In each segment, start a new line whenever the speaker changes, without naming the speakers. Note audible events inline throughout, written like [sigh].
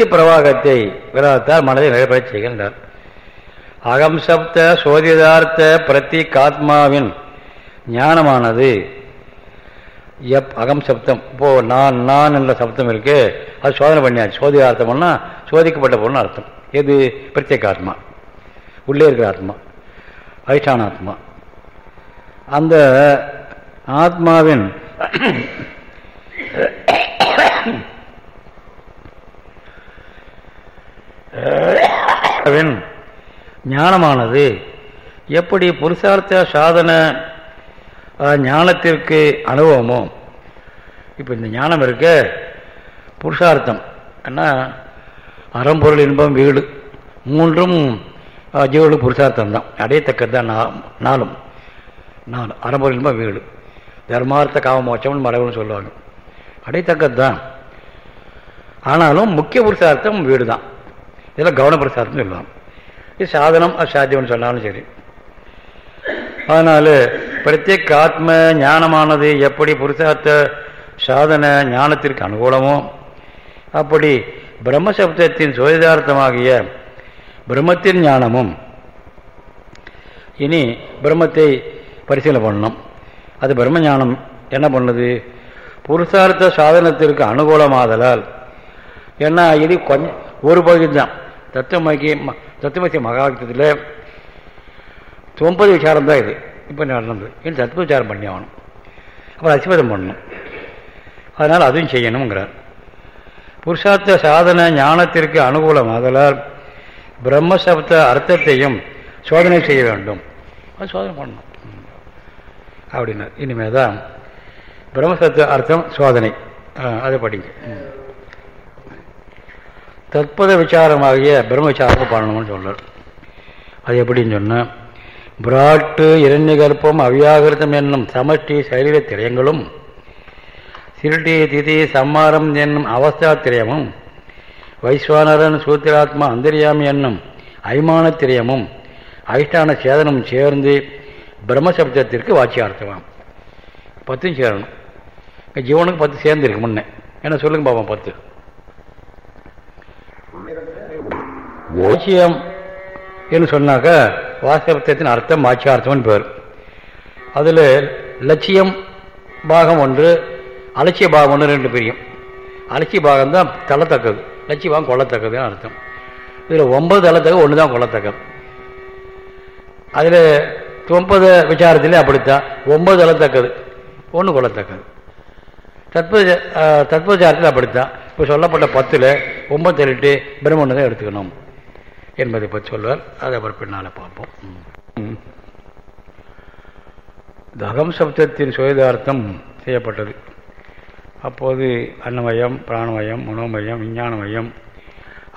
பிரவாகத்தை விரதத்தால் மனதை நிறைவேற செய்கின்றார். அகம் சப்த சோதிதார்த்த பிரத்திகாத்மாவின் ஞானமானது எப் அகம் சப்தம். இப்போ நான் நான் என்ற சப்தம் இருக்கு அது சோதனை பண்ணியாச்சு. சோதிதார்த்தம்னா சோதிக்கப்பட்ட பொருள்னு அர்த்தம். எது? பிரத்யேகாத்மா உள்ளே இருக்கிற ஆத்மா. அதிஷ்டானாத்மா. அந்த ஆத்மாவின் ஞானமானது. எப்படி புருஷார்த்த சாதன ஞானத்திற்கு அனுபவமோ இப்போ இந்த ஞானம் இருக்க புருஷார்த்தம். என்ன? அறம்பொருள் இன்பம் வீடு. மூன்றும் ஜீவனுக்கு புருஷார்த்தம் தான். அடையத்தக்கது தான் நாளும். நாலு அறம்பொருள் இன்பம் வீடு. தர்மார்த்த காமமோச்சம்னு மரபுன்னு சொல்லுவாங்க. அடையத்தக்கது தான். ஆனாலும் முக்கிய புருஷார்த்தம் வீடு தான் இதெல்லாம் கவன பிரசாதம்னு சொல்லலாம். இது சாதனம் அசாத்தியம்னு சொன்னாலும் சரி. அதனால பிரத்யேக ஆத்ம ஞானமானது எப்படி புருஷார்த்த சாதன ஞானத்திற்கு அனுகூலமோ அப்படி பிரம்மசப்தத்தின் சுயதார்த்தமாகிய பிரம்மத்தின் ஞானமும் இனி பிரம்மத்தை பரிசீலனை பண்ணணும். அது பிரம்ம ஞானம் என்ன பண்ணுது? புருஷார்த்த சாதனத்திற்கு அனுகூலமாதலால் ஏன்னா இது கொஞ்சம் ஒரு பகுதி தான் தத்துவமகி தத்துவமசி மகாவித்தத்தில் ஒன்பது விசாரம் தான் இது. இப்போ நடந்தது. இன்னும் தத்துவ விசாரம் பண்ணி ஆகணும். அப்புறம் அசிபதம் பண்ணணும். அதனால் அதுவும் செய்யணுங்கிறார் புருஷார்த்த சாதன ஞானத்திற்கு அனுகூலம் அதனால் பிரம்மசப்த அர்த்தத்தையும் சோதனை செய்ய வேண்டும். அது சோதனை பண்ணணும். அப்படின்னா இனிமேல் தான் பிரம்மசப்த அர்த்தம் சோதனை. அதை படிங்க. தற்பத விசாரமாகிய பிரம்ம விசாரம் பண்ணணும்னு சொல்றார். அது எப்படின்னு சொன்னால் பிராட்டு இரண்யகல்பம் அவ்யாகிருத்தம் என்னும் சமஷ்டி சரீர திரயங்களும் சிருட்டி திதி சம்மாரம் என்னும் அவஸ்தா திரயமும் வைஸ்வானரன் சூத்திராத்மா அந்தரியாமி என்னும் ஐமான திரயமும் அதிஷ்டான சேதனமும் சேர்ந்து பிரம்மசப்தத்திற்கு வாட்சியார்த்தமாம் பத்தும் சேரணும். ஜீவனுக்கு பத்து சேர்ந்துருக்கு முன்னே. என்ன சொல்லுங்க பாப்பா பத்து. வாட்சியம் என்று சொன்னாக்க வாசபத்தின் அர்த்தம் வாட்சியார்த்தம்னு பேர். அதில் லட்சியம் பாகம் ஒன்று அலட்சிய பாகம் ஒன்று ரெண்டு பிரியும். அலட்சிய பாகம் தான் தள்ளத்தக்கது. லட்சிய பாகம் கொள்ளத்தக்கதுன்னு அர்த்தம். இதில் ஒன்பது தள்ளத்தக்கது ஒன்று தான் கொள்ளத்தக்கது. அதில் ஒன்பது விசாரத்திலே அப்படித்தான். ஒன்பது தள்ளத்தக்கது ஒன்று கொள்ளத்தக்கது. தற்போது தற்போதாரத்தில் அப்படித்தான். இப்போ சொல்லப்பட்ட பத்தில் ஒன்பது தள்ளிட்டு பிரம்மன்னு தான் எடுத்துக்கணும். என்பதை பற்றி சொல்வார். அதை அப்புறம் பின்னால் பார்ப்போம். தகம் சப்தத்தின் சுயதார்த்தம் செய்யப்பட்டது. அப்போது அன்னமயம் பிராணமயம் மனோமயம் விஞ்ஞானமயம்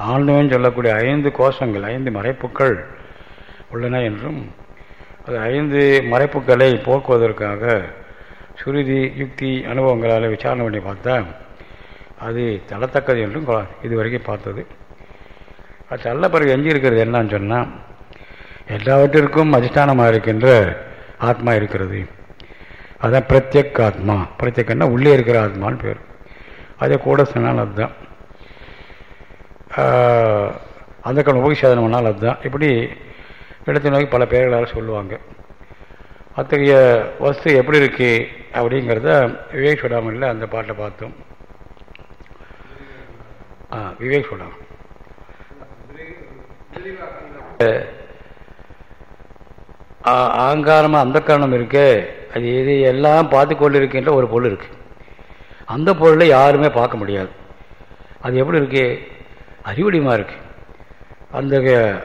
ஆழ்ந்தவன் சொல்லக்கூடிய ஐந்து கோஷங்கள் ஐந்து மறைப்புக்கள் உள்ளன என்றும் அது ஐந்து மறைப்புக்களை போக்குவதற்காக சுருதி யுக்தி அனுபவங்களால் விசாரணை பண்ணி பார்த்தா அது தள்ளத்தக்கது என்றும் இதுவரைக்கும் பார்த்தது. அது தள்ள பிறகு எஞ்சி இருக்கிறது என்னன்னு சொன்னால் எல்லாவற்றிற்கும் அதிஷ்டானமாக இருக்கின்ற ஆத்மா இருக்கிறது. அதுதான் பிரத்யக் ஆத்மா. பிரத்யக்கன்னா உள்ளே இருக்கிற ஆத்மான்னு பேர். அதே கூட சொன்னால் அதுதான். அந்த கண் உபகிசாதனம் பண்ணால் அதுதான். இப்படி இடத்தை நோக்கி பல பேர்களால் சொல்லுவாங்க. அத்தகைய வஸ்து எப்படி இருக்கு அப்படிங்கிறத விவேக் சுடாமல்ல அந்த பாட்டை பார்த்தோம். விவேக் சுடாம ஆங்காரமாக அந்த காரணம் இருக்கு. அது இது எல்லாம் பார்த்து கொண்டிருக்கின்ற ஒரு பொருள் இருக்கு. அந்த பொருளை யாருமே பார்க்க முடியாது. அது எப்படி இருக்கு? அறிவடிமா இருக்கு. அந்த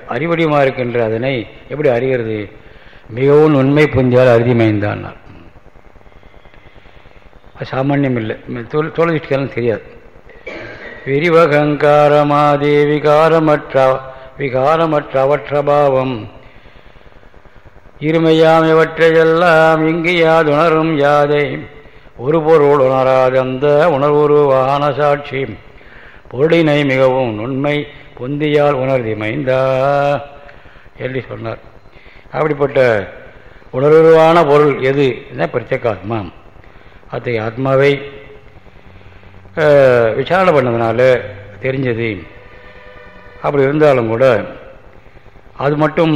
அறிவடிமா இருக்கின்ற அதனை எப்படி அறிகிறது? மிகவும் உண்மை புந்தியால் அறுதிமைந்தான் சாமானியம் இல்லை. தோல் தெரியாது. விரிவகங்காரமாதே விகாரமற்ற அவற்றபாவம். இருமையாம் இவற்றையெல்லாம் இங்கு யாதுணரும் யாதை. ஒரு பொருள் உணராத அந்த உணர்வுருவான சாட்சி. பொருளினை மிகவும் நுண்மை பொந்தியால் உணர்தி மைந்தா என்று சொன்னார். அப்படிப்பட்ட உணர்வுருவான பொருள் எது என்ன பிரத்யேக ஆத்மா அத்தகைய ஆத்மாவை விசாரணை பண்ணதுனால தெரிஞ்சது. அப்படி இருந்தாலும் கூட அது மட்டும்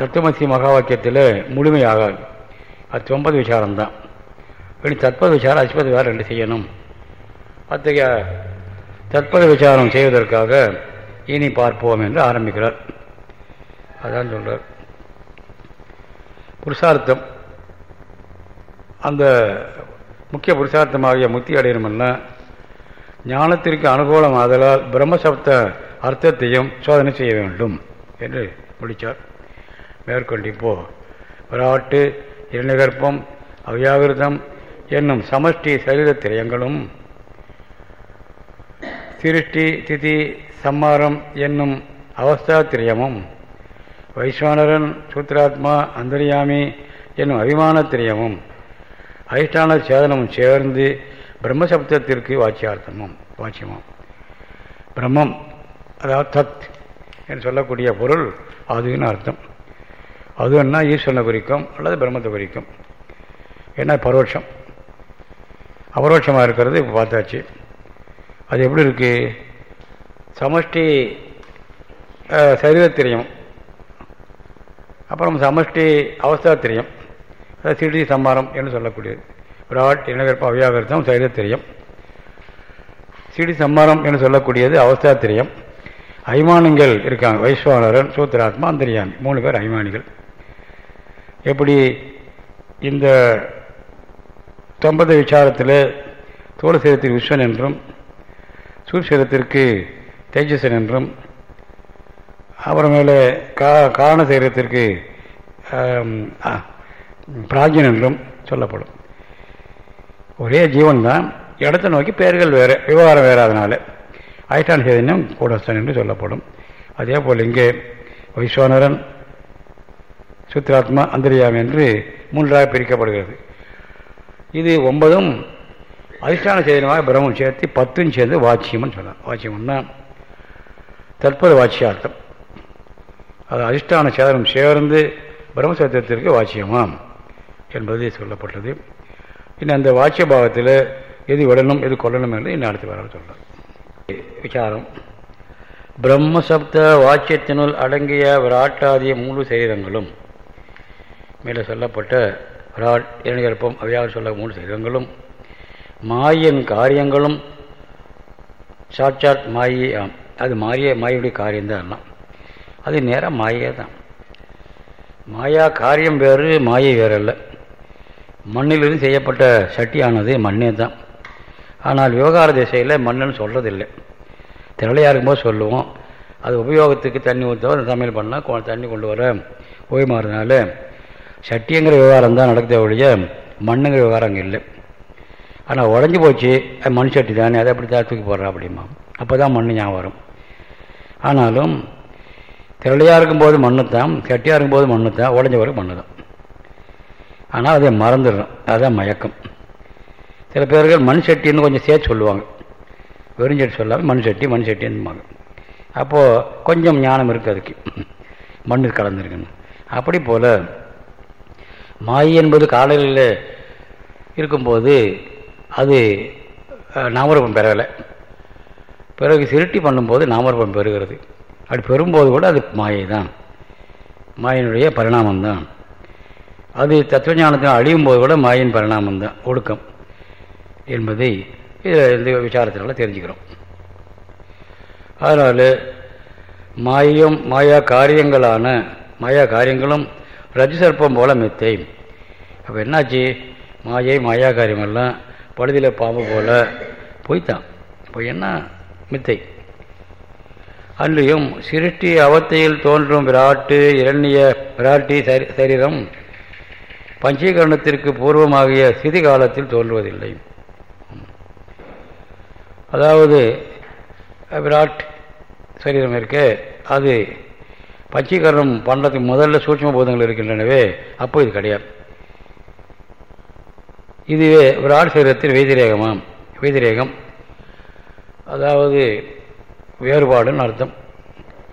தத்துவமசி மகா வாக்கியத்தில் முழுமையாகாது. அது தொம்பது விசாரம்தான். இனி தற்பது விசாரம் அஸ்பது வேறு ரெண்டு செய்யணும். அத்தகைய தற்பத விசாரம் செய்வதற்காக இனி பார்ப்போம் என்று ஆரம்பிக்கிறார். அதான் சொல்கிறார் புருஷார்த்தம். அந்த முக்கிய புருஷார்த்தமாகிய முக்தி அடையணும்னா ஞானத்திற்கு அனுகூலம் ஆதலால் பிரம்மசப்த அர்த்தத்தையும் சோதனை செய்ய வேண்டும் என்று முடித்தார். மேற்கொண்டு இப்போ விராட்டு இரணிகற்பம் அவ்யாகிருதம் என்னும் சமஷ்டி சரீர திரயங்களும் சிருஷ்டி திதி சம்மாரம் என்னும் அவஸ்தா திரியமும் வைஸ்வானரன் சூத்ராத்மா அந்தரியாமி என்னும் அபிமான திரியமும் அதிஷ்டான சேதனமும் சேர்ந்து பிரம்மசப்தத்திற்கு வாட்சியார்த்தமும் வாட்சியமும் பிரம்மம் அதாவது தத் என்று சொல்லக்கூடிய பொருள் அதுன்னு அர்த்தம். அதுன்னா ஈஸ்வரனை குறிக்கும் அல்லது பிரம்மத்தை குறிக்கும். என்ன? பரோட்சம். அபரோட்சமாக இருக்கிறது இப்போ பார்த்தாச்சு. அது எப்படி இருக்குது சமஷ்டி சரீரத்திரியம். அப்புறம் சமஷ்டி அவஸ்தாத்திரியம். அதாவது சிடி சம்மாரம் என்று சொல்லக்கூடியது. விராட் இனகற்ப அவ்யாகர்த்தம் சரீரத்திரியம். சிடி சம்மாரம் என்று சொல்லக்கூடியது அவஸ்தாத்திரியம். அய்மானங்கள் இருக்காங்க. வைஸ்வானரன் சூத்திராத்மா அந்தரியாமி மூணு பேர் அய்மானிகள் எப்படி இந்த தொம்பது விசாரத்தில் தோல் சேரத்தில் விஸ்வன் என்றும் சூழ்சேரத்திற்கு தேஜசன் என்றும் அப்புறமேல கா காரண சேரத்திற்கு பிராஜ்யன் என்றும் சொல்லப்படும். ஒரே ஜீவன் தான் இடத்தை நோக்கி பெயர்கள் வேறு விவகாரம் வேறு அதனால் ஐட்டான் சேதனம் கூடஸ்தன் என்று சொல்லப்படும். அதே போல் இங்கே வைஸ்வனரன் சுத்ராத்மா அந்தரியாம் என்று மூன்றாக பிரிக்கப்படுகிறது. இது ஒன்பதும் அதிஷ்டான சேதனமாக பிரம்மம் சேர்த்து பத்தும் சேர்ந்து வாட்சியம்னு சொல்லலாம். வாட்சியம்னா தற்போது வாட்சியார்த்தம். அது அதிஷ்டான சேதனம் சேர்ந்து பிரம்மசத்திரத்திற்கு வாட்சியமாம் என்பது சொல்லப்பட்டது. இன்னும் அந்த வாட்சிய பாவத்தில் எது விடணும் எது கொள்ளணும் என்று இன்னும் அடுத்து வர சொல்கிறார் விசாரம். பிரம்மசப்த வாக்கியத்தினுள் அடங்கிய விராட்டாதிய மூன்று சரீரங்களும் மேலே சொல்லப்பட்ட விராட் இரணிகற்பம் அவையாக சொல்ல மூன்று சரீரங்களும் மாயின் காரியங்களும் சாட்சாத் மாயே ஆம். அது மாய மாயுடைய காரியம்தான் அது நேராக மாயே தான். மாயா காரியம் வேறு மாயை வேறு அல்ல மண்ணிலிருந்து செய்யப்பட்ட சட்டியானது மண்ணே தான். ஆனால் விவகார திசையில் மண்ணுன்னு சொல்கிறதில்லை திரளையாக இருக்கும்போது சொல்லுவோம். அது உபயோகத்துக்கு தண்ணி ஊற்றவோ சமையல் பண்ணால் தண்ணி கொண்டு வர ஓய் மாறினால சட்டிங்கிற விவகாரம் தான் நடக்குதே ஒழிய மண்ணுங்கிற விவகாரம் அங்கே இல்லை. ஆனால் உடஞ்சி போச்சு மண் சட்டி தானே அதை அப்படி தான் தூக்கி போடுறா அப்படிமா. அப்போ தான் மண் ஞாபகம் வரும். ஆனாலும் திரளையாக இருக்கும்போது மண்ணு தான் சட்டியாக இருக்கும்போது மண்ணு தான் உடஞ்ச வரைக்கும் மண்ணு தான் ஆனால் அதை மறந்துடுறோம். அதுதான் மயக்கம். சில பேர்கள் மண் சட்டின்னு கொஞ்சம் சேர்த்து சொல்லுவாங்க. வெறும் சட்டி சொல்லாமல் மண் சட்டி மண் சட்டின்னுவாங்க. அப்போது கொஞ்சம் ஞானம் இருக்குது அதுக்கு. மண் கலந்துருக்குன்னு. அப்படி போல் மாயை என்பது காலையில் இருக்கும்போது அது நாமரூபம் பெறலை பிறகு சிருட்டி பண்ணும்போது நாமரூபம் பெறுகிறது அப்படி பெறும்போது கூட அது மாயை தான் மாயினுடைய பரிணாமம்தான். அது தத்துவ ஞானத்தை அழியும் போது கூட மாயின் பரிணாமம் தான் ஒடுக்கம். என்பதை இந்த விசாரத்தினால தெரிஞ்சுக்கிறோம். அதனால் மாயம் மாயா காரியங்களான மாயா காரியங்களும் ரஜி சர்ப்பம் போல மித்தை. அப்போ என்னாச்சு? மாயை மாயா காரியமெல்லாம் பழுதியில் பாம்பு போல பொய்த்தான். இப்போ என்ன மித்தை? அன்றியும் சிருஷ்டி அவத்தையில் தோன்றும் விராட்டு இரண்டிய விராட்டி சரீரம் பஞ்சீகரணத்திற்கு பூர்வமாகிய சிதி காலத்தில் தோன்றுவதில்லை. அதாவது விராட் சரீரம் இருக்கு அது பச்சீகரணம் பண்ணுறதுக்கு முதல்ல சூட்சம பூதங்கள் இருக்கின்றனவே அப்போ இது கிடையாது. இதுவே விராட் சரீரத்தில் வைத்திரேகமாம் வைத்திரேகம் அதாவது வேறுபாடுன்னு அர்த்தம்.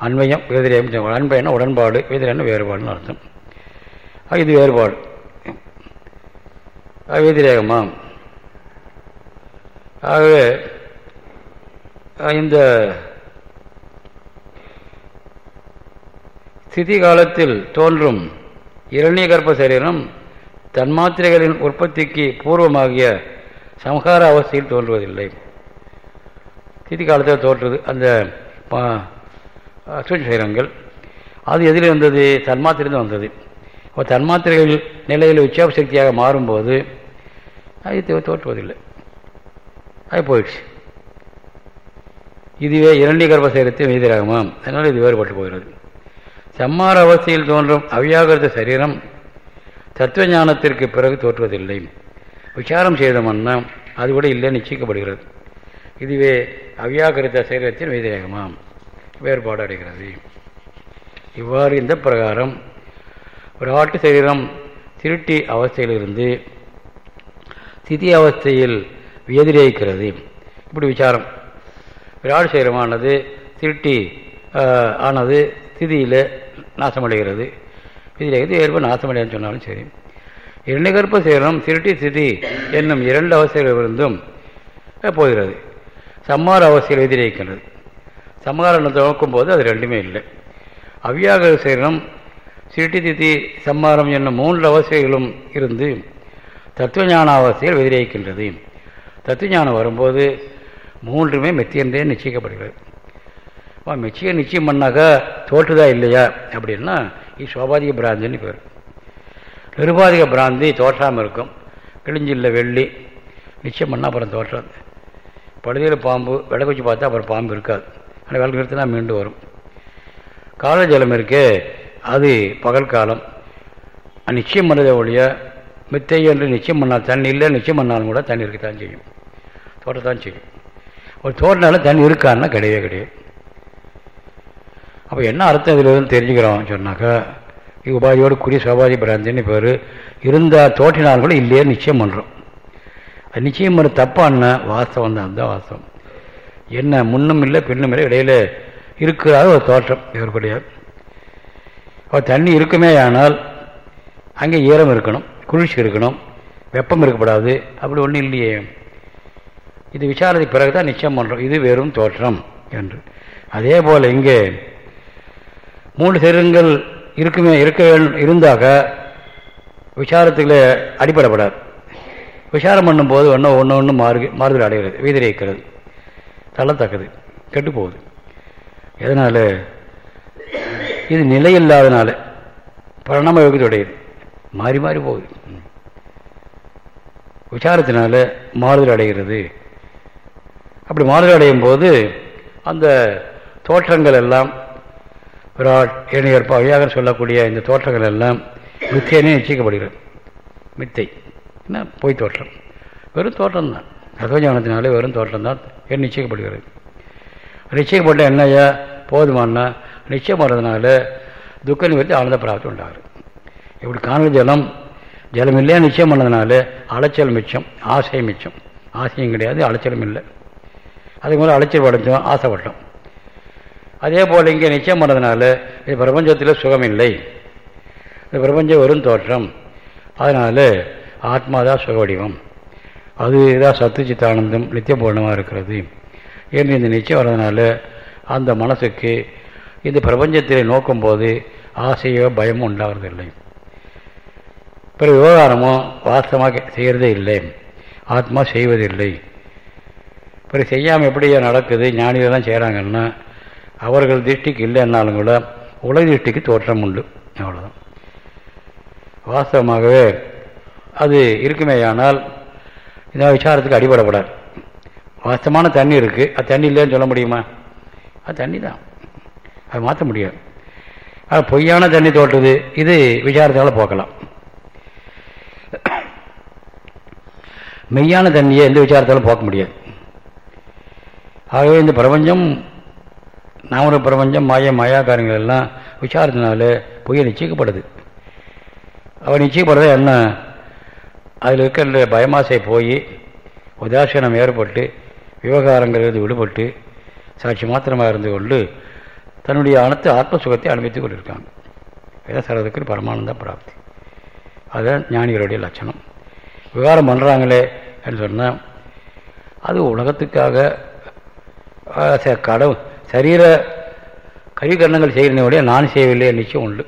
அண்மையம் வேதிரேகம் அன்பையன உடன்பாடு வேதிரேன வேறுபாடுன்னு அர்த்தம். இது வேறுபாடு. வேதிரேகமாம். ஆகவே இந்த ஸ்திதி காலத்தில் தோன்றும் இரணிய கர்ப்ப சரீரம் தன்மாத்திரைகளின் உற்பத்திக்கு பூர்வமாகிய சம்ஹார அவஸ்தையில் தோன்றுவதில்லை. ஸ்திதி காலத்தில் தோன்றுறது அந்த சூழ்ச்சி சரீரங்கள் அது எதில் வந்தது தன்மாத்திரிருந்து வந்தது. இப்போ தன்மாத்திரைகள் நிலையில் உச்சாப சக்தியாக மாறும்போது அது தோற்றுவதில்லை. அது போயிடுச்சு இதுவே இரண்டி கர்ப்பசரீரத்தை மீதிராகுமாம் அதனால் இது வேறுபட்டு போகிறது. சம்மார அவஸ்தையில் தோன்றும் அவ்யாகிருத சரீரம் தத்துவ ஞானத்திற்கு பிறகு தோற்றுவதில்லை. விசாரம் செய்தோம்னா அது கூட இல்லை நிச்சயிக்கப்படுகிறது. இதுவே அவியாகிருத்த சரீரத்தின் மீதிராகுமாம் வேறுபாடு அடைகிறது. இவ்வாறு இந்த பிரகாரம் விராட்டு சரீரம் திருட்டி அவஸ்தையிலிருந்து திதி அவஸ்தையில் வியதிரேக்கிறது இப்படி விசாரம். விராட் சரீரமானது திருட்டி ஆனது திதியில் நாசமடைகிறது. விதிரேகிறது ஏற்ப? நாசமடையான்னு சொன்னாலும் சரி. இரண்டுகற்ப சேரம் திருட்டி திதி என்னும் இரண்டு அவசியங்களிலிருந்தும் போகிறது. சம்மார அவசியம் எதிரேக்கின்றது சம்மாரணத்தை நோக்கும்போது அது ரெண்டுமே இல்லை. அவ்யாக சேரம் சிருட்டி திதி சம்மாரம் என்னும் மூன்று அவசியங்களும் இருந்து தத்துவஞான எதிரிக்கின்றது எதிரேக்கின்றது தத்துவஞானம் வரும்போது மூன்றுமே மெத்தியன்றே நிச்சயிக்கப்படுகிறது. மெச்சியம் நிச்சயம் பண்ணாக்கா தோற்றுதா இல்லையா? அப்படின்னா இது சோபாதிக பிராந்தின்னு பேர். நிருபாதிக பிராந்தி தோற்றாமல் இருக்கும். கிழிஞ்சில்ல வெள்ளி நிச்சயம் பண்ணால் அப்புறம் தோற்றாது. படுதியில் பாம்பு விளக்கு வச்சு பார்த்தா அப்புறம் பாம்பு இருக்காது. ஆனால் விளக்கு நிறுத்தினா மீண்டும் வரும். கால ஜலம் இருக்கே அது பகல் காலம். நிச்சயம் பண்ணதை ஒழிய மித்தை என்று நிச்சயம் பண்ணால் தண்ணி இல்லை நிச்சயம் பண்ணாலும் கூட தண்ணி இருக்கத்தான் செய்யும். தோட்டத்தான் செய்யும். ஒரு தோட்டினால தண்ணி இருக்கான்னா கிடையவே கிடையாது. அப்போ என்ன அர்த்தம் இதில் இருந்து தெரிஞ்சுக்கிறோம் சொன்னாக்கா இது உபாதியோடு கூடிய சோபாதி பிராந்தின்னு பேர் இருந்தால் தோட்டினால் கூட இல்லையே நிச்சயம் பண்ணுறோம் அது நிச்சயம் பண்ண தப்பான வாஸ்தவம் தான் அதுதான் வாஸ்தவம். என்ன முன்னும் இல்லை பின்னும் இல்லை இடையில இருக்கிறாத ஒரு தோற்றம் இவருக்குடைய அவர் தண்ணி இருக்குமே ஆனால் அங்கே ஈரம் இருக்கணும் குளிர்ச்சி இருக்கணும் வெப்பம் இருக்கப்படாது அப்படி ஒன்றும் இல்லையே. இது விசாரத்துக்கு பிறகு தான் நிச்சயம் பண்ணுறோம் இது வெறும் தோற்றம் என்று. அதே போல் இங்கே மூன்று சரீரங்கள் இருக்குமே இருக்க இருந்தாக விசாரத்தில் அடிப்படப்படாது விசாரம் பண்ணும்போது ஒன்று ஒன்று ஒன்று மாறு மாறுதல் அடைகிறது வீதிரிக்கிறது தள்ளத்தக்கது கெட்டு போகுது எதனால்? இது நிலை இல்லாதனால பரிணாம யோகத்துடையது மாறி மாறி போகுது. விசாரத்தினால மாறுதல் அடைகிறது. அப்படி மாறுதல் அடையும் போது அந்த தோற்றங்கள் எல்லாம் விராட் ஏனையற்ப வழியாக சொல்லக்கூடிய இந்த தோற்றங்கள் எல்லாம் மித்தையனே நிச்சயிக்கப்படுகிறது மித்தை. என்ன? பொய் தோற்றம். வெறும் தோற்றம் தான் தத்துவஞானத்தினாலே வெறும் தோற்றம் தான் என் நிச்சயிக்கப்படுகிறது நிச்சயப்பட்ட என்னையா போதுமானா நிச்சயம் வர்றதுனால துக்க நிவர்த்தி ஆனந்த பிராப்தி உண்டாகுது. இப்படி காணல் ஜலம் ஜலம் இல்லையா நிச்சயம் பண்ணதுனால அலைச்சல் மிச்சம் ஆசை மிச்சம். ஆசையும் கிடையாது அலைச்சலும் இல்லை. அதுக்கு மேலே அலைச்சல் அடைஞ்சோம் ஆசைப்பட்டோம். அதே போல் இங்கே நிச்சயம் பண்ணதுனால இது பிரபஞ்சத்தில் சுகம் இல்லை இந்த பிரபஞ்சம் வெறும் தோற்றம். அதனால் ஆத்மாதான் சுக வடிவம். அதுதான் சத்து சித்தானந்தம் நித்திய பூர்ணமாக இருக்கிறது. என்று இந்த நிச்சயம் வர்றதுனால அந்த மனசுக்கு இந்த பிரபஞ்சத்தை நோக்கும்போது ஆசையோ பயமோ உண்டாகிறதில்லை பிற விவகாரமோ வாஸ்தமாக செய்கிறதே இல்லை. ஆத்மா செய்வதில்லை. பிறகு செய்யாமல் எப்படி நடக்குது ஞானிகள் தான் செய்கிறாங்கன்னா அவர்கள் திருஷ்டிக்கு இல்லைன்னாலும் கூட உலக திருஷ்டிக்கு தோற்றம் உண்டு. அவ்வளோதான் வாஸ்தவமாகவே அது இருக்குமேயானால் இந்த விசாரத்துக்கு அடிபடப்படாது. வாஸ்தமான தண்ணி இருக்குது அது தண்ணி இல்லைன்னு சொல்ல முடியுமா? அது தண்ணி தான். அது மாற்ற முடியாது. அது பொய்யான தண்ணி தோற்றுது. இது விசாரத்தால் போக்கலாம். மெய்யான தண்ணியை எந்த விசாரத்தாலும் போக்க முடியாது. ஆகவே இந்த பிரபஞ்சம் நாமர பிரபஞ்சம் மாய மாயாக்காரங்கள் எல்லாம் விசாரத்தினால பொய்ய நிச்சயிக்கப்படுது. அவர் நிச்சயப்படுறத என்ன? அதில் இருக்கிற பயமாசை போய் உதாசீனம் ஏற்பட்டு விவகாரங்கள் விடுபட்டு சாட்சி மாத்திரமாக இருந்து கொண்டு தன்னுடைய அனைத்து ஆத்ம சுகத்தை அனுபவித்துக் கொண்டிருக்காங்க. வேதசரதுக்கு பரமானந்த பிராப்தி. அதுதான் ஞானிகளுடைய லட்சணம். விவகாரம் பண்ணுறாங்களே என்று சொன்னால் அது உலகத்துக்காக கடவு சரீர கருவிகரணங்கள் செய்கிறதோடைய நான் செய்யவில்லை நிச்சயம் உண்டு.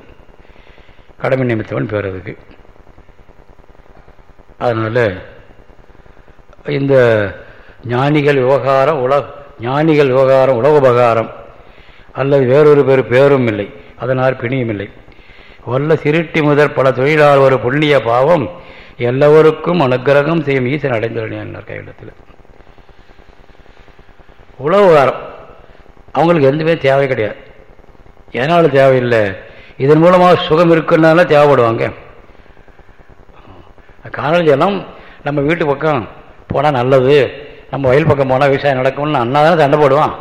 கடமை நிமித்தவன் பேர் அதுக்கு அதனால் இந்த ஞானிகள் விவகாரம் உலக ஞானிகள் விவகாரம் உலக உபகாரம் அல்லது வேறொரு பேர் பேரும் இல்லை. அதனால் பிணியும் இல்லை. வல்ல சிருட்டி முதல் பல தொழிலாளர் ஒரு புண்ணிய பாவம் எல்லோருக்கும் அனுகிரகம் செய்யும் ஈசன் அடைந்துள்ளனர் கையிடத்தில் உழவுகாரம் அவங்களுக்கு எந்த பேர் தேவை கிடையாது. எதனால் தேவையில்லை? இதன் மூலமாக சுகம் இருக்குன்னால தேவைப்படுவாங்க. காரணம் எல்லாம் நம்ம வீட்டு பக்கம் போனால் நல்லது. நம்ம வயல் பக்கம் போனால் விவசாயம் நடக்கும்னு அண்ணா தானே சண்டை போடுவான்.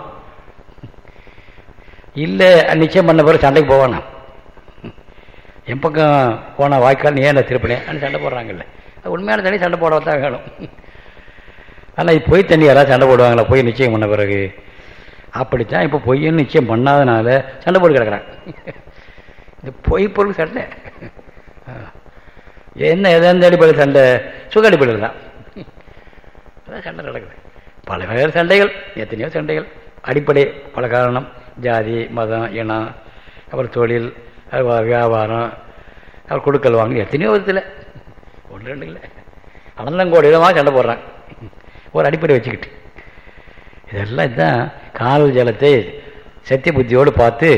இல்லை நிச்சயம் பண்ண பிறகு சண்டைக்கு போவானா என் பக்கம் போன வாய்க்கால் நீ ஏன் திருப்பினேன் சண்டை போடுறாங்கல்ல. உண்மையான தண்ணி சண்டை போட தான் வேணும். ஆனால் பொய் தண்ணி யாராவது சண்டை போடுவாங்களா? பொய் நிச்சயம் பண்ண பிறகு. அப்படித்தான் இப்போ பொய்ன்னு நிச்சயம் பண்ணாதனால சண்டை போட்டு கிடக்கிறாங்க இந்த பொய் பொருள் சண்டை. என்ன எந்த அடிப்படையில் சண்டை. சுக அடிப்படையில் தான். அதான் சண்டை நடக்குது. பல வகையான சண்டைகள் எத்தனையோ சண்டைகள். அடிப்படை பல காரணம். ஜாதி மதம் இனம் அப்புறம் தொழில் வியாபாரம் அப்புறம் கொடுக்கல் வாங்கி எத்தனையோ விதத்தில். ஒன்று ரெண்டு இல்லை அனந்தங்கோடி விதமாக சண்டை போடுறாங்க ஒரு அடிப்படை வச்சுக்கிட்டு. இதெல்லாம் இதுதான் காதல் ஜலத்தை சத்திய புத்தியோடு பார்த்து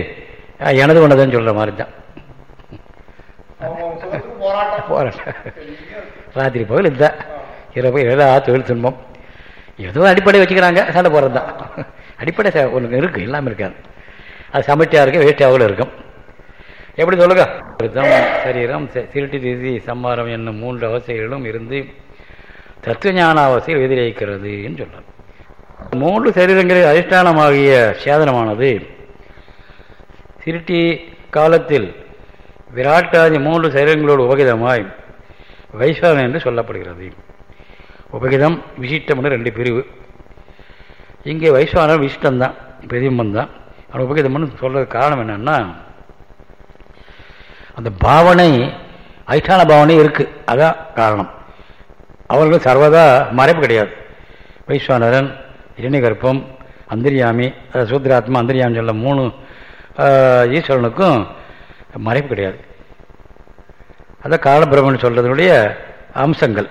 எனது ஒன்றதுன்னு சொல்கிற மாதிரி தான். போராட்டம். ராத்திரி பகல் இதுதான். இரவு எல்லா தொழில் துன்பம். ஏதோ அடிப்படை வச்சுக்கிறாங்க சண்டை போடுறது தான். அடிப்படை ஒன்று இருக்குது இல்லாமல் இருக்காது. அது சமைச்சா இருக்கும் வேஸ்டாகவும் இருக்கும். எப்படி சொல்லுங்க? சரீரம் திருட்டி திதி சம்மாரம் என்னும் மூன்று அவசைகளிலும் இருந்து தத்துவஞான அவசையில் எதிரேக்கிறதுன்னு சொல்றார் மூன்று சரீரங்களில் அதிஷ்டானமாகிய சேதனமானது திருட்டி காலத்தில் விராட்டாதி மூன்று சரீரங்களோடு உபகிதமாய் வைஸ்வரன் என்று சொல்லப்படுகிறது. உபகிதம் விசிஷ்டம் ரெண்டு பிரிவு. இங்கே வைஸ்வானர் விசிஷ்டம்தான் பெரியம்மன் தான் ஆனால் உபகிதம்னு சொல்கிறது காரணம் என்னென்னா அந்த பாவனை அதிஷ்டான பாவனை இருக்குது அதான் காரணம். அவர்கள் சர்வதா மறைப்பு கிடையாது. வைஸ்வானரன் இரணிகற்பம் அந்தரியாமி சூத்ராத்மா அந்தரியாமி சொல்ல மூணு ஈஸ்வரனுக்கும் மறைப்பு கிடையாது. அதான் காலபிரமன் சொல்கிறதுடைய அம்சங்கள்.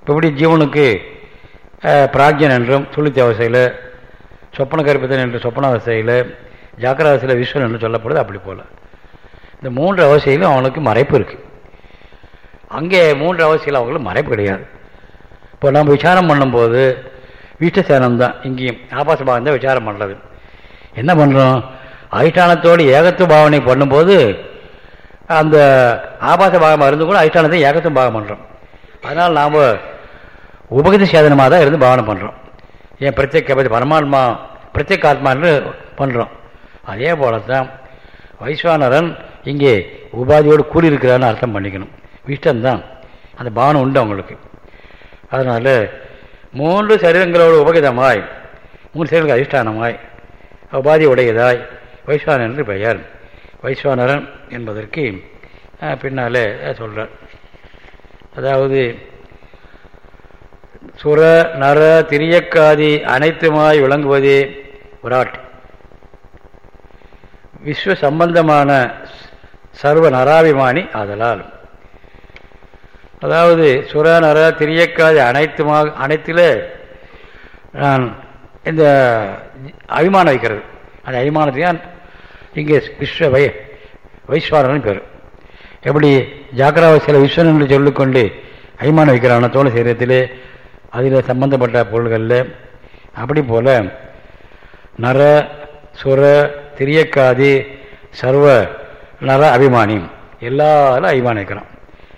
இப்படி ஜீவனுக்கு பிராஜ்யன் என்றும் துளித்த அவசையில் சொப்பன கருப்பதன் என்று சொப்பன அவசையில் ஜாக்கிராவசையில் விஸ்வன் என்று சொல்லப்படுது அப்படி போல். இந்த மூன்று அவசையிலும் அவனுக்கு மறைப்பு இருக்குது அங்கே மூன்று அவசியில் அவங்களுக்கு மறைப்பு கிடையாது. இப்போ நம்ம விசாரம் பண்ணும்போது வீஷ்டசேனம் தான் இங்கேயும் ஆபாச பாகம் தான் விசாரம் பண்ணுறது என்ன பண்ணுறோம் அதிஷ்டானத்தோடு ஏகத்துவ பாவனை பண்ணும்போது அந்த ஆபாச பாகமாக இருந்து கூட அதிஷ்டானத்தை ஏகத்துவ பாகம் பண்ணுறோம் அதனால் நாம் உபகதி சேதனமாக தான் இருந்து பாவனை பண்ணுறோம் ஏன் பிரத்யேக பரமாத்மா பிரத்யேக ஆத்மான்னு பண்ணுறோம் அதே போல தான் வைஸ்வானரன் இங்கே உபாதியோடு கூடியிருக்கிறான்னு அர்த்தம் பண்ணிக்கணும். இஷ்டம்தான். அந்த பானம் உண்டு அவங்களுக்கு. அதனால் மூன்று சரீரங்களோட உபகிதமாய் மூன்று சரீரங்கள் அதிஷ்டானமாய் உபாதி உடையதாய் வைஸ்வானன் என்று பெயர். வைஸ்வானரன் என்பதற்கு பின்னாலே சொல்கிறார் அதாவது சுர நர திரியக்காதி அனைத்துமாய் விளங்குவதே விராட். விஸ்வ சம்பந்தமான சர்வ நராபிமானி ஆதலால். அதாவது சுர நர திரியக்காதி அனைத்துமாக அனைத்தில் நான் இந்த அபிமானம் வைக்கிறது. அந்த அபிமானத்தையும் இங்கே விஸ்வ வை வைஸ்வரன் பேர். எப்படி ஜாக்கிராவசியில் விஸ்வன் என்று சொல்லிக்கொண்டு அபிமானம் வைக்கிறான தோழ சரீரத்திலே அதில் சம்பந்தப்பட்ட பொருள்களில் அப்படி போல் நர சுர திரியக்காதி சர்வ நர அபிமானியம் எல்லாரும் அபிமானம் வைக்கிறான்.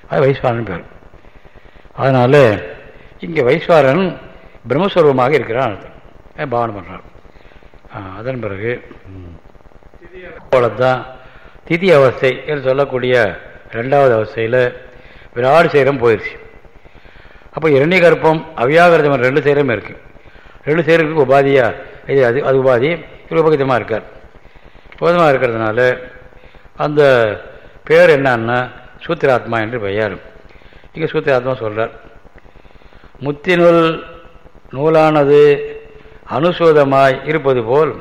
அது வைஸ்வரன் பேர். அதனால் இங்கே வைஸ்வாரன் பிரம்மஸ்வரூபமாக இருக்கிறான் பாவனை பண்ணுறான் அதன் பிறகு போலத்தான் திதி அவஸ்தை என்று சொல்லக்கூடிய ரெண்டாவது அவஸ்தையில் விராடு சேரம் போயிடுச்சு அப்போ இரண்ய கற்பம் அவியாகிருதம் ரெண்டு சேரம் இருக்குது ரெண்டு சேருக்கு உபாதியா இது அது அது உபாதி இது உபகிதமாக இருக்கார். போதமாக இருக்கிறதுனால அந்த பேர் என்னன்னா சூத்திராத்மா என்று பெயர் இங்கே சூத்திராத்மா சொல்கிறார் முத்தினுள் நூலானது அனுசூதமாய் இருப்பது போல்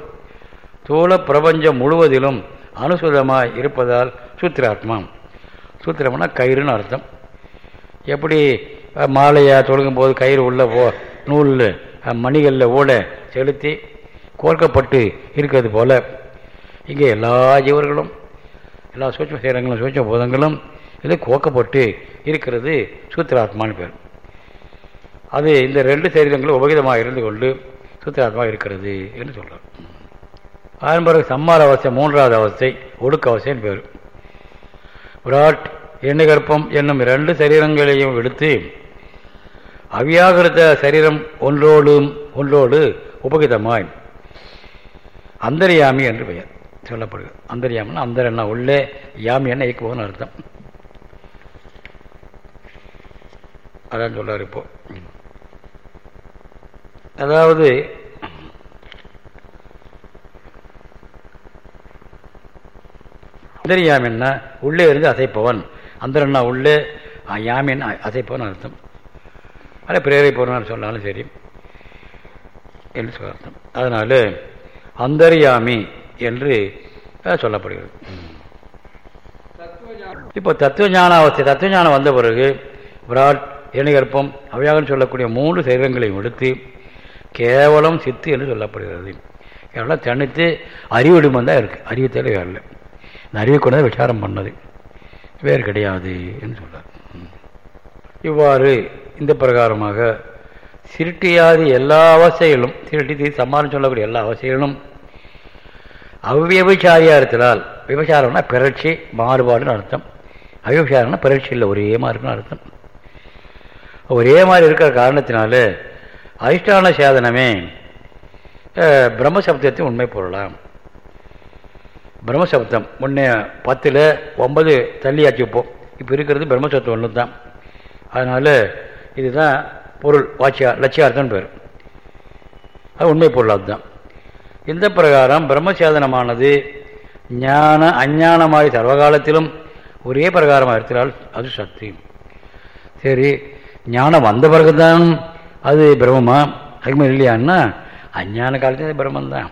தூள பிரபஞ்சம் முழுவதிலும் அனுசூதமாய் இருப்பதால் சூத்திராத்மா சூத்திரம்னா கயிறுன்னு அர்த்தம். எப்படி மாலையாக தொழுகும் போது கயிறு உள்ள போ நூலில் மணிகளில் ஓட செலுத்தி கோர்க்கப்பட்டு இருக்கிறது போல் இங்கே எல்லா ஜீவர்களும் எல்லா சூட்ச சேரங்களும் சூட்ச போதங்களும் இது கோக்கப்பட்டு இருக்கிறது சூத்திராத்மான்னு பேர். அது இந்த ரெண்டு சரீரங்களும் உபகிதமாக இருந்து கொண்டு சூத்திராத்மா இருக்கிறது என்று சொல்கிறார் அதன் பிறகு சம்மார அவஸ்தை மூன்றாவது அவஸ்தை ஒடுக்க அவஸ்தைன்னு பேர். விராட் எண்ணுகற்பம் என்னும் இரண்டு சரீரங்களையும் எடுத்து அவியாகிருத்த சரீரம் ஒன்றோடும் ஒன்றோடு உபகிதமாய். அந்தரியாமி என்று பெயர் சொல்லப்படுகிறது. அந்தரியாமின்னா அந்தர் என்ன உள்ளே யாமி என்ன இயக்குவோன்னு அர்த்தம். அதான் சொல்றாரு இப்போ. அதாவது அந்தரியாமின்னா உள்ளே இருந்து அசைப்பவன். அந்தரண்ணா உள்ளே யாமின் அசைப்பவன் அர்த்தம். அதை பிரேரிப்பவன் சொன்னாலும் சரி என்று சொல்ல அர்த்தம். அதனால அந்தரியாமி என்று சொல்லப்படுகிறது. இப்போ தத்துவ ஞான அவஸ்தை தத்துவ ஞானம் வந்த பிறகு விராட் இணைகற்பம் அவையாக சொல்லக்கூடிய மூன்று சரீரங்களையும் எடுத்து கேவலம் சித்து என்று சொல்லப்படுகிறது. ஏன்னா தனித்து அறிவிடுமன் தான் இருக்குது அறிவு தேவை வேறு இந்த அறிவை கொண்டு விசாரம் பண்ணது. வேறு கிடையாது என்று சொல்கிறார் இவ்வாறு இந்த பிரகாரமாக சிருட்டியாதி எல்லா அவசைகளும் சிருட்டி சமாளம் சொல்லக்கூடிய எல்லா அவசைகளும் அவ்வியபிச்சாரியாரத்தினால் விபச்சாரம்னா பிறட்சி மாறுபாடுன்னு அர்த்தம். அவிபச்சாரம்னா பிறட்சி இல்லை ஒரே மாதிரி இருக்குன்னு அர்த்தம். ஒரே மாதிரி இருக்கிற காரணத்தினால அதிஷ்டான சேதனமே பிரம்மசப்தத்தின் உண்மை பொருளாம். பிரம்மசப்தம் முன்னே பத்தில் ஒன்பது தள்ளியாச்சு இப்போ இப்போ இருக்கிறது பிரம்மசப்தம் ஒன்று தான் அதனால் இதுதான் பொருள் வாட்சியா லட்சியார்த்தம் பேர். அது உண்மை பொருள் அதுதான். இந்த பிரகாரம் பிரம்மசேதனமானது ஞான அஞ்ஞானமாய் சர்வகாலத்திலும் ஒரே பிரகாரமாக இருக்கிறால் அது சக்தி. சரி ஞானம் வந்த பிறகுதான் அது பிரம்மமா? அதுக்கு இல்லையான்னா அஞ்ஞான காலத்தையும் பிரம்மந்தான்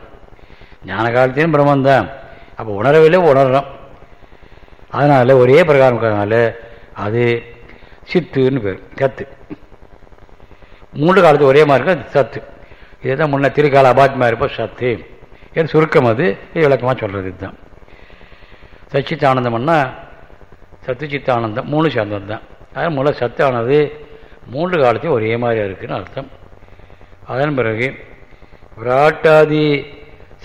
ஞான காலத்தையும் பிரம்மந்தான் அப்போ உணரவில்லை உணர்றோம் அதனால் ஒரே பிரகாரம் இருக்கிறதுனால அது சித்துன்னு பேர் சத்து. மூன்று காலத்து ஒரே மாதிரி இருக்கும் சத்து. இதுதான் முன்ன திருக்கால அபாத்மா இருப்போம் சத்து. என் சுருக்கம் அது? இது விளக்கமாக சொல்கிறது இதுதான். சச்சித்தானந்தம்னா சத்து சித்தானந்தம் மூணு சேர்ந்தது தான் அதனால் மூல சத்தானது மூன்று காலத்தையும் ஒரே மாதிரியாக இருக்குன்னு அர்த்தம். அதன் பிறகு விராட்டாதி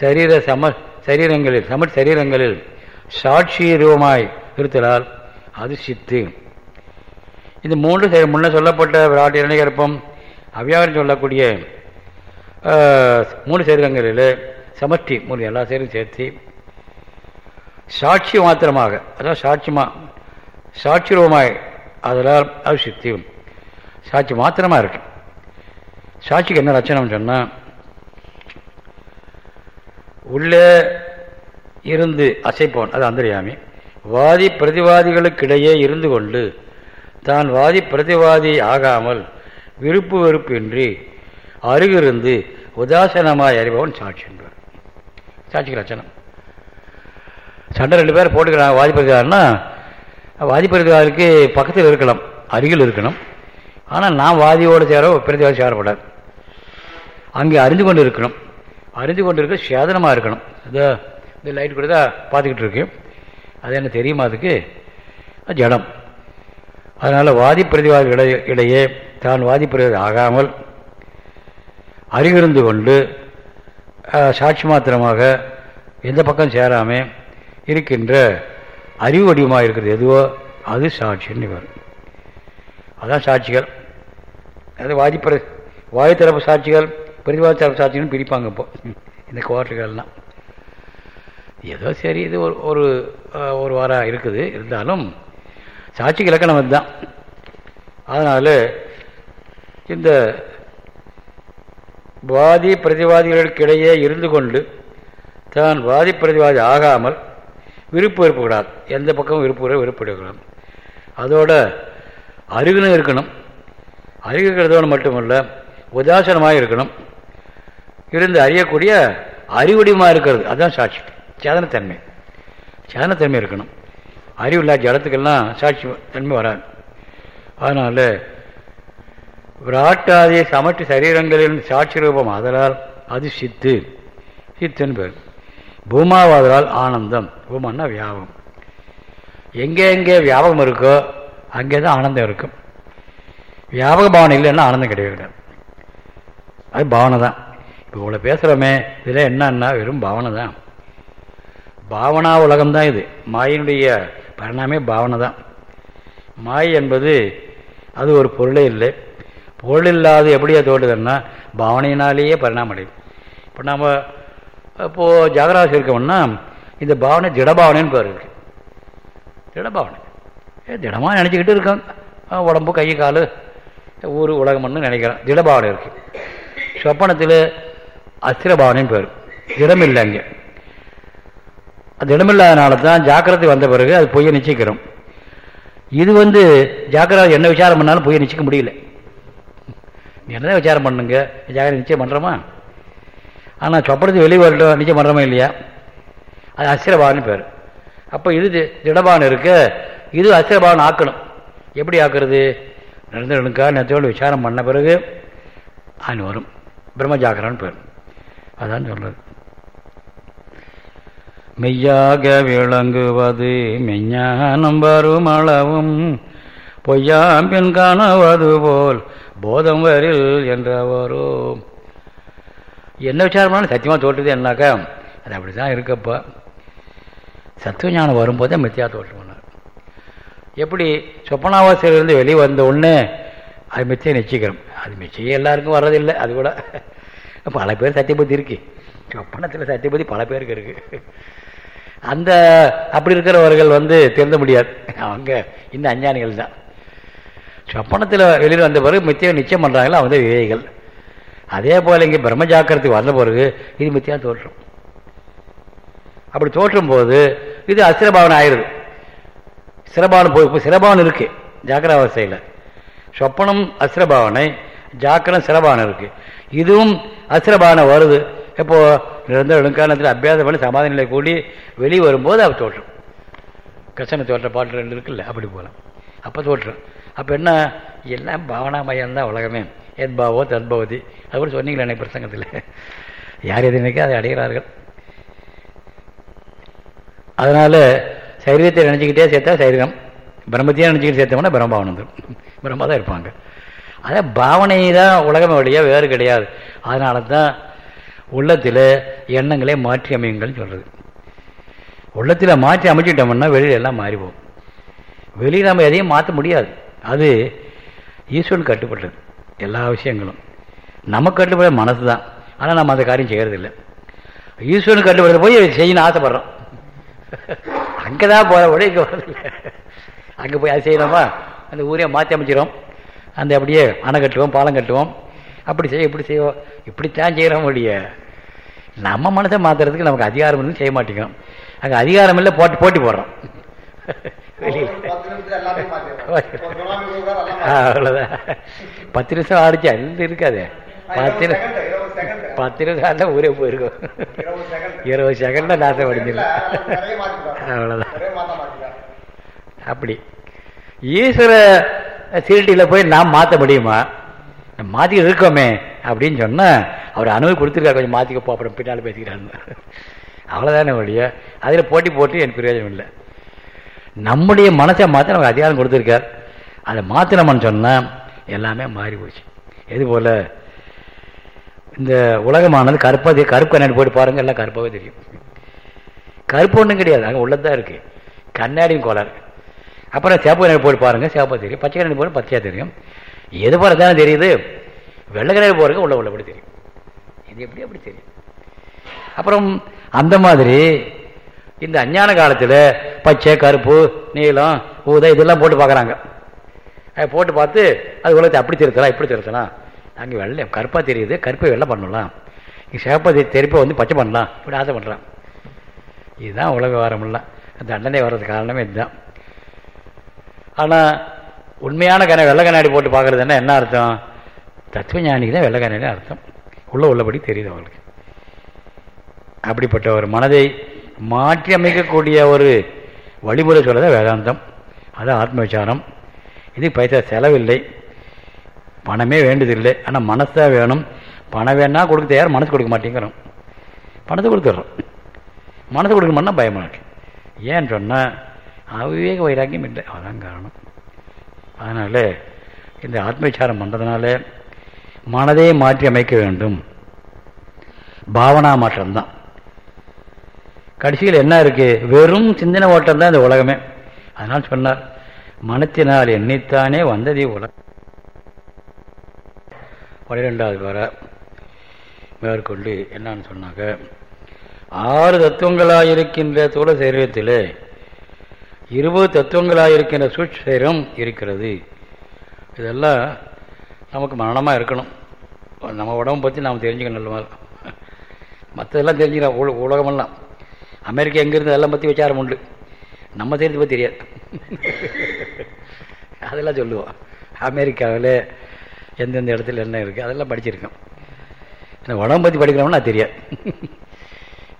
சரீர சம சரீரங்களில் சம சரீரங்களில் சாட்சி ரூபமாய் இருத்தலால் அது சித்து. இந்த மூன்று சரி முன்ன சொல்லப்பட்ட விராட்டு இரணகற்பம் அவ்வியாரம் சொல்லக்கூடிய மூணு சரீரங்களில் சமஷ்டி மூணு எல்லா சரீரம் சேர்த்து சாட்சி மாத்திரமாக அதாவது சாட்சிமா சாட்சி ரூபமாய் அதனால் அது சித்தியும் சாட்சி மாத்திரமாக இருக்கு. சாட்சிக்கு என்ன ரச்சனம் சொன்னால் உள்ளே இருந்து அசைப்பவன் அது அந்தரியாமி வாதி பிரதிவாதிகளுக்கிடையே இருந்து கொண்டு தான் வாதி பிரதிவாதி ஆகாமல் விருப்பு வெறுப்பு இன்றி அருகிருந்து உதாசனமாய் அறிபவன் சாட்சி என்பார் சாட்சிக்கு ரச்சனம் சண்டை ரெண்டு பேர் போட்டுக்கிறாங்க வாதி பிரதிவாதினா பக்கத்தில் இருக்கலாம் அருகில் இருக்கணும். ஆனால் நான் வாதியோடு சேர பிரதிவாதி சேரப்படாது அங்கே அறிந்து கொண்டு இருக்கணும் அறிந்து கொண்டு இருக்க சேதனமாக இருக்கணும். இதோ இந்த லைட் கூட தான் பார்த்துக்கிட்டு இருக்கு. அது என்ன தெரியுமா அதுக்கு? ஜடம். அதனால் வாதி பிரதிவாதிகள் இடையே தான் வாதி பிரதிவாதி ஆகாமல் அறிவிருந்து கொண்டு சாட்சி மாத்திரமாக எந்த பக்கம் சேராமே இருக்கின்ற அறிவு வடிவமாக இருக்கிறது. எதுவோ அது சாட்சின்னு வரும் அதான் சாட்சிகள். அது வாதிப்பிர வாயு தரப்பு சாட்சிகள் பிரதிவாத தரப்பு சாட்சிகள் பிரிப்பாங்க இப்போ. இந்த கோர்ட்டுகள்லாம் ஏதோ சரி இது ஒரு ஒரு ஒரு வாரம் இருக்குது. இருந்தாலும் சாட்சிக்கு இலக்கணம் அதுதான். அதனால் இந்த வாதி பிரதிவாதிகளுக்கிடையே இருந்து கொண்டு தான் வாதி பிரதிவாதி ஆகாமல் விருப்பு வெறுப்பக்கூடாது எந்த பக்கமும் விருப்பு விருப்பிடக்கூடாது அதோட அருகிலும் இருக்கணும். அறிவிக்கிறதோடு மட்டுமல்ல உதாசனமாக இருக்கணும். இருந்து அறியக்கூடிய அறிவுடிமா இருக்கிறது. அதுதான் சாட்சி. சேதனத்தன்மை. சேதனத்தன்மை இருக்கணும். அறிவு இல்லாத ஜலத்துக்கெல்லாம் சாட்சி தன்மை வராது. அதனால் விராட்டாதிய சமட்டு சரீரங்களின் சாட்சி ரூபம் ஆதலால் அது சித்து. சித்துன்னு பேர். பூமாவாதலால் ஆனந்தம். பூமான்னா வியாபகம். எங்கே எங்கே வியாபகம் இருக்கோ அங்கே தான் ஆனந்தம் இருக்கும். வியாபக பாவனை இல்லைன்னா ஆனந்தம் கிடையாது கிடையாது. அது பாவனை தான். இப்போ இவ்வளோ பேசுகிறோமே இதில் என்னன்னா வெறும் பாவனை தான். பாவனா உலகம்தான் இது. மாயினுடைய பரிணாமே பாவனை தான். மாய் என்பது அது ஒரு பொருளே இல்லை. பொருள் இல்லாது எப்படியா தோட்டுதுன்னா பாவனையினாலேயே பரிணாமம் அடையும் இப்போ நம்ம இப்போது ஜாகராசி இருக்கோம்னா இந்த பாவனை திடபாவனைன்னு பேர் இருக்கு. திடபாவனை. ஏ திடமாக நினச்சிக்கிட்டு இருக்கோம் உடம்பு கை கால் ஊர் உலகம்னு நினைக்கிறேன். திடபாவனை இருக்கு. சொப்பனத்தில் அஸ்திரபாவனைன்னு பேர். திடம் இல்லை அங்கே. அது இடமில்லாதனால தான் ஜாக்கிரதை வந்த பிறகு அது பொய்யை நிச்சயிக்கிறோம். இது வந்து ஜாக்கிரதை என்ன விசாரம் பண்ணாலும் பொய்யை நிச்சயிக்க முடியல. என்னதான் விசாரம் பண்ணுங்க? ஜாக்கிரதை நிச்சயம் பண்ணுறோமா ஆனால் சொப்பனத்து வெளியே வரட்டும். நிச்சயம் பண்ணுறோமா இல்லையா? அது அஸ்திரபாவன் பேர். அப்போ இது திடபாவன் இருக்கு. இது அஸ்திரபாவன் ஆக்கணும். எப்படி ஆக்குறது? நிரந்தரனுக்கா நேரத்தோடு விசாரம் பண்ண பிறகு அது வரும். பிரம்ம ஜாக்கிரான்னு பேர். அதான் சொல்கிறது மெய்யாக விளங்குவது மெஞ்ஞானம் வரும் அளவும் பொய்யாம்பின் காணவது போல் போதம் வரில் என்றவரும். என்ன விசாரம் பண்ணாலும் சத்தியமாக தோற்றுது என்னாக்கா? அது அப்படி தான் இருக்கப்பா. சத்துவ ஞானம் வரும்போதே மித்தியா தோற்றம் எப்படி சொப்பனாவாசியிலிருந்து வெளியே வந்த உடனே அது மிச்சம் நிச்சயிக்கிறோம் அது மிச்சயம் எல்லாருக்கும் வர்றதில்லை அது கூட. பல பேர் சத்தியபதி இருக்கு. சொப்பனத்தில் சத்தியபதி பல பேருக்கு இருக்கு. அந்த அப்படி இருக்கிறவர்கள் வந்து திருந்த முடியாது. அவங்க இந்த அஞ்ஞானிகள் தான். சொப்பனத்தில் வெளியில் வந்த பிறகு மித்தியம் நிச்சயம் பண்ணுறாங்களோ அவங்க தான் விவேகிகள். அதே போல் இங்கே பிரம்ம ஜாக்கிரத்துக்கு வந்த பிறகு இது மித்தியம் தோற்றம். அப்படி தோற்றும் போது இது அஸ்திரபாவனை ஆயிடுது. சிரபாவனை போய் சிரபாவனை இருக்கு ஜாக்கிராவஸ்தையில் சொப்பனம் அசிரபாவனை ஜாக்கிரம் சிரபாவனை இருக்கு. இதுவும் அசிரபாவனை வருது. இப்போது நிரந்தர எழுங்காலத்தில் அபியாசம் பண்ணி சமாதி நிலை கூடி வெளியே வரும்போது அவர் தோற்றம். கிருஷ்ண தோற்ற பாட்டு ரெண்டு இருக்குல்ல அப்படி போகலாம் அப்போ தோற்றம். அப்போ என்ன? எல்லாம் பாவனாமயம் தான் உலகமே. எத் பாவோ தத்பவதி அது கூட சொன்னீங்களே எனக்கு பிரசங்கத்தில். யார் எது நினைக்க அதை அடைகிறார்கள். அதனால் சரீரத்தை நினச்சிக்கிட்டே சேர்த்தா சரீரம் பிரம்மத்தையே நினச்சிக்கிட்டு சேர்த்தோம்னா பிரம்மாவனம். பிரம்மா தான் இருப்பாங்க. அதான் பாவனை தான் உலகமே வழியாக வேறு கிடையாது. அதனால தான் உள்ளத்தில் எண்ணங்களே மாற்றி அமையுங்கள்னு சொல்கிறது உள்ளத்தில் மாற்றி அமைச்சிட்டோம்னா வெளியில் எல்லாம் மாறிவோம் வெளியில் நம்ம எதையும் மாற்ற முடியாது. அது ஈஸ்வரன் கட்டுப்பட்டது. எல்லா விஷயங்களும். நமக்கு கட்டுப்பட மனசு தான் ஆனால் நம்ம அந்த காரியம் செய்கிறதில்லை ஈஸ்வரன் கட்டுப்படுத்த போய் செய்யணும்னு ஆசைப்படுறோம். அங்கே தான் போகிற விட இங்கே வரல அங்கே போய் அது செய்யணுமா? அந்த ஊரே மாற்றி அமைச்சிடும் அந்த அப்படியே அணை கட்டுவோம் பாலம் கட்டுவோம். அப்படி செய்ய இப்படி செய்வோம் இப்படித்தான் செய்கிறோம் ஒழிய. நம்ம மனசை மாற்றுறதுக்கு நமக்கு அதிகாரம் இருந்து செய்ய மாட்டேங்கிறோம். அங்கே அதிகாரம் இல்லை போட்டு போட்டி போடுறோம். வெளியில். அவ்வளோதான் பத்து நிமிஷம் ஆடிச்சா எல்லாம் இருக்காது. பத்து பத்து நிமிஷம் ஊரே போயிருக்கும் இருபது செகண்ட்ல நாசம் அடைஞ்சிடலாம் அவ்வளோதான் அப்படி ஈஸ்வர சீரட்டியில் போய் நாம் மாற்ற முடியுமா மாற்றி இருக்கோமே அப்படின்னு சொன்னால் அவர் அனுபவி கொடுத்துருக்காரு கொஞ்சம் மாற்றிக்கப்போ அப்புறம் பின்னால் பேசிக்கிறாருன்னு அவ்வளோதானே வழிய அதில் போட்டி போட்டு எனக்கு பிரயோஜனம் இல்லை நம்முடைய மனசை மாற்ற நமக்கு அதிகாரம் கொடுத்துருக்கார் அதை மாற்றினோம்னு சொன்னால் எல்லாமே மாறி போச்சு இது போல் இந்த உலகமானது கருப்பாக கருப்பு கண்ணாடி போட்டு பாருங்கள் எல்லாம் கருப்பாகவே தெரியும். கருப்பு ஒன்றும் கிடையாது. அங்கே உள்ளதான் இருக்குது கண்ணாடியும் கோளாறு. அப்புறம் சேப்பு கண்ணாடி போட்டு பாருங்கள் சேப்பாக தெரியும். பச்சை கண்ணாடி போட்டு பச்சையாக தெரியும். எது போல தானே தெரியுது? வெள்ளை கண்ணாடி போகிறக்கு உள்ள உள்ளபடி தெரியும். இது எப்படி அப்படி தெரியும்? அப்புறம் அந்த மாதிரி இந்த அஞ்ஞான காலத்தில் பச்சை கருப்பு நீளம் ஊதை இதெல்லாம் போட்டு பார்க்குறாங்க போட்டு பார்த்து அது உலகத்தை அப்படி திருத்தலாம் இப்படி திருத்தலாம். அங்கே வெள்ளை கருப்பாக தெரியுது கருப்பை வெள்ளை பண்ணலாம். இங்கே சேப்பை தெரிப்பை வந்து பச்சை பண்ணலாம். இப்படி ஆசை பண்ணுறான் இதுதான் உலக வாரமெல்லாம். தண்டனை வர்றதுக்கு காரணமே இதுதான். ஆனால் உண்மையான கண்ண வெள்ளை கண்ணாடி போட்டு பார்க்குறதுன்னா என்ன அர்த்தம்? தத்துவ ஞானிக்கு தான் வெள்ளை கண்ணாடி அர்த்தம். உள்ள உள்ளபடி தெரியுது அவங்களுக்கு. அப்படிப்பட்ட ஒரு மனதை மாற்றி அமைக்கக்கூடிய ஒரு வழிமுறை சொல்லதான் வேதாந்தம். அது ஆத்ம விசாரம் இது பைசா செலவில்லை பணமே வேண்டியதில்லை. ஆனால் மனசாக வேணும். பணம் வேணா கொடுக்க தயார் மனசு கொடுக்க மாட்டேங்கிறோம். பணத்தை கொடுத்துட்றோம் மனசு கொடுக்கணும்னா பயமாக இருக்கு. ஏன்னு சொன்னால் அவிவேக வைராக்கியம் இல்லை. அதான் காரணம். அதனால் இந்த ஆத்ம விசாரம் பண்ணுறதுனால மனதை மாற்றி அமைக்க வேண்டும். பாவனா மாற்றம்தான். கடைசியில் என்ன இருக்கு? வெறும் சிந்தனை ஓட்டம் தான் இந்த உலகமே. அதனால் சொன்னார் மனத்தினால் எண்ணித்தானே வந்ததே உலகம். பனிரெண்டாவது வர மேற்கொண்டு என்னன்னு சொன்னாக்க ஆறு தத்துவங்களாக இருக்கின்ற தூள சரீரத்தில் இருபது தத்துவங்களாக இருக்கின்ற சூட்சரம் இருக்கிறது. இதெல்லாம் நமக்கு மரணமாக இருக்கணும். நம்ம உடம்பை பற்றி நாம் தெரிஞ்சுக்கணும் நல்ல மாதிரி மற்றதெல்லாம் தெரிஞ்சுக்கலாம். உல உலகமெல்லாம். அமெரிக்கா எங்கேருந்து அதெல்லாம் பற்றி விசாரம் உண்டு. நம்ம தெரிஞ்சு பற்றி தெரியாது. [laughs] அதெல்லாம் சொல்லுவோம். அமெரிக்காவில் எந்தெந்த இடத்துல என்ன இருக்குது அதெல்லாம் படிச்சிருக்கோம் உடம்பு பற்றி படிக்கிறோம்னா தெரியாது.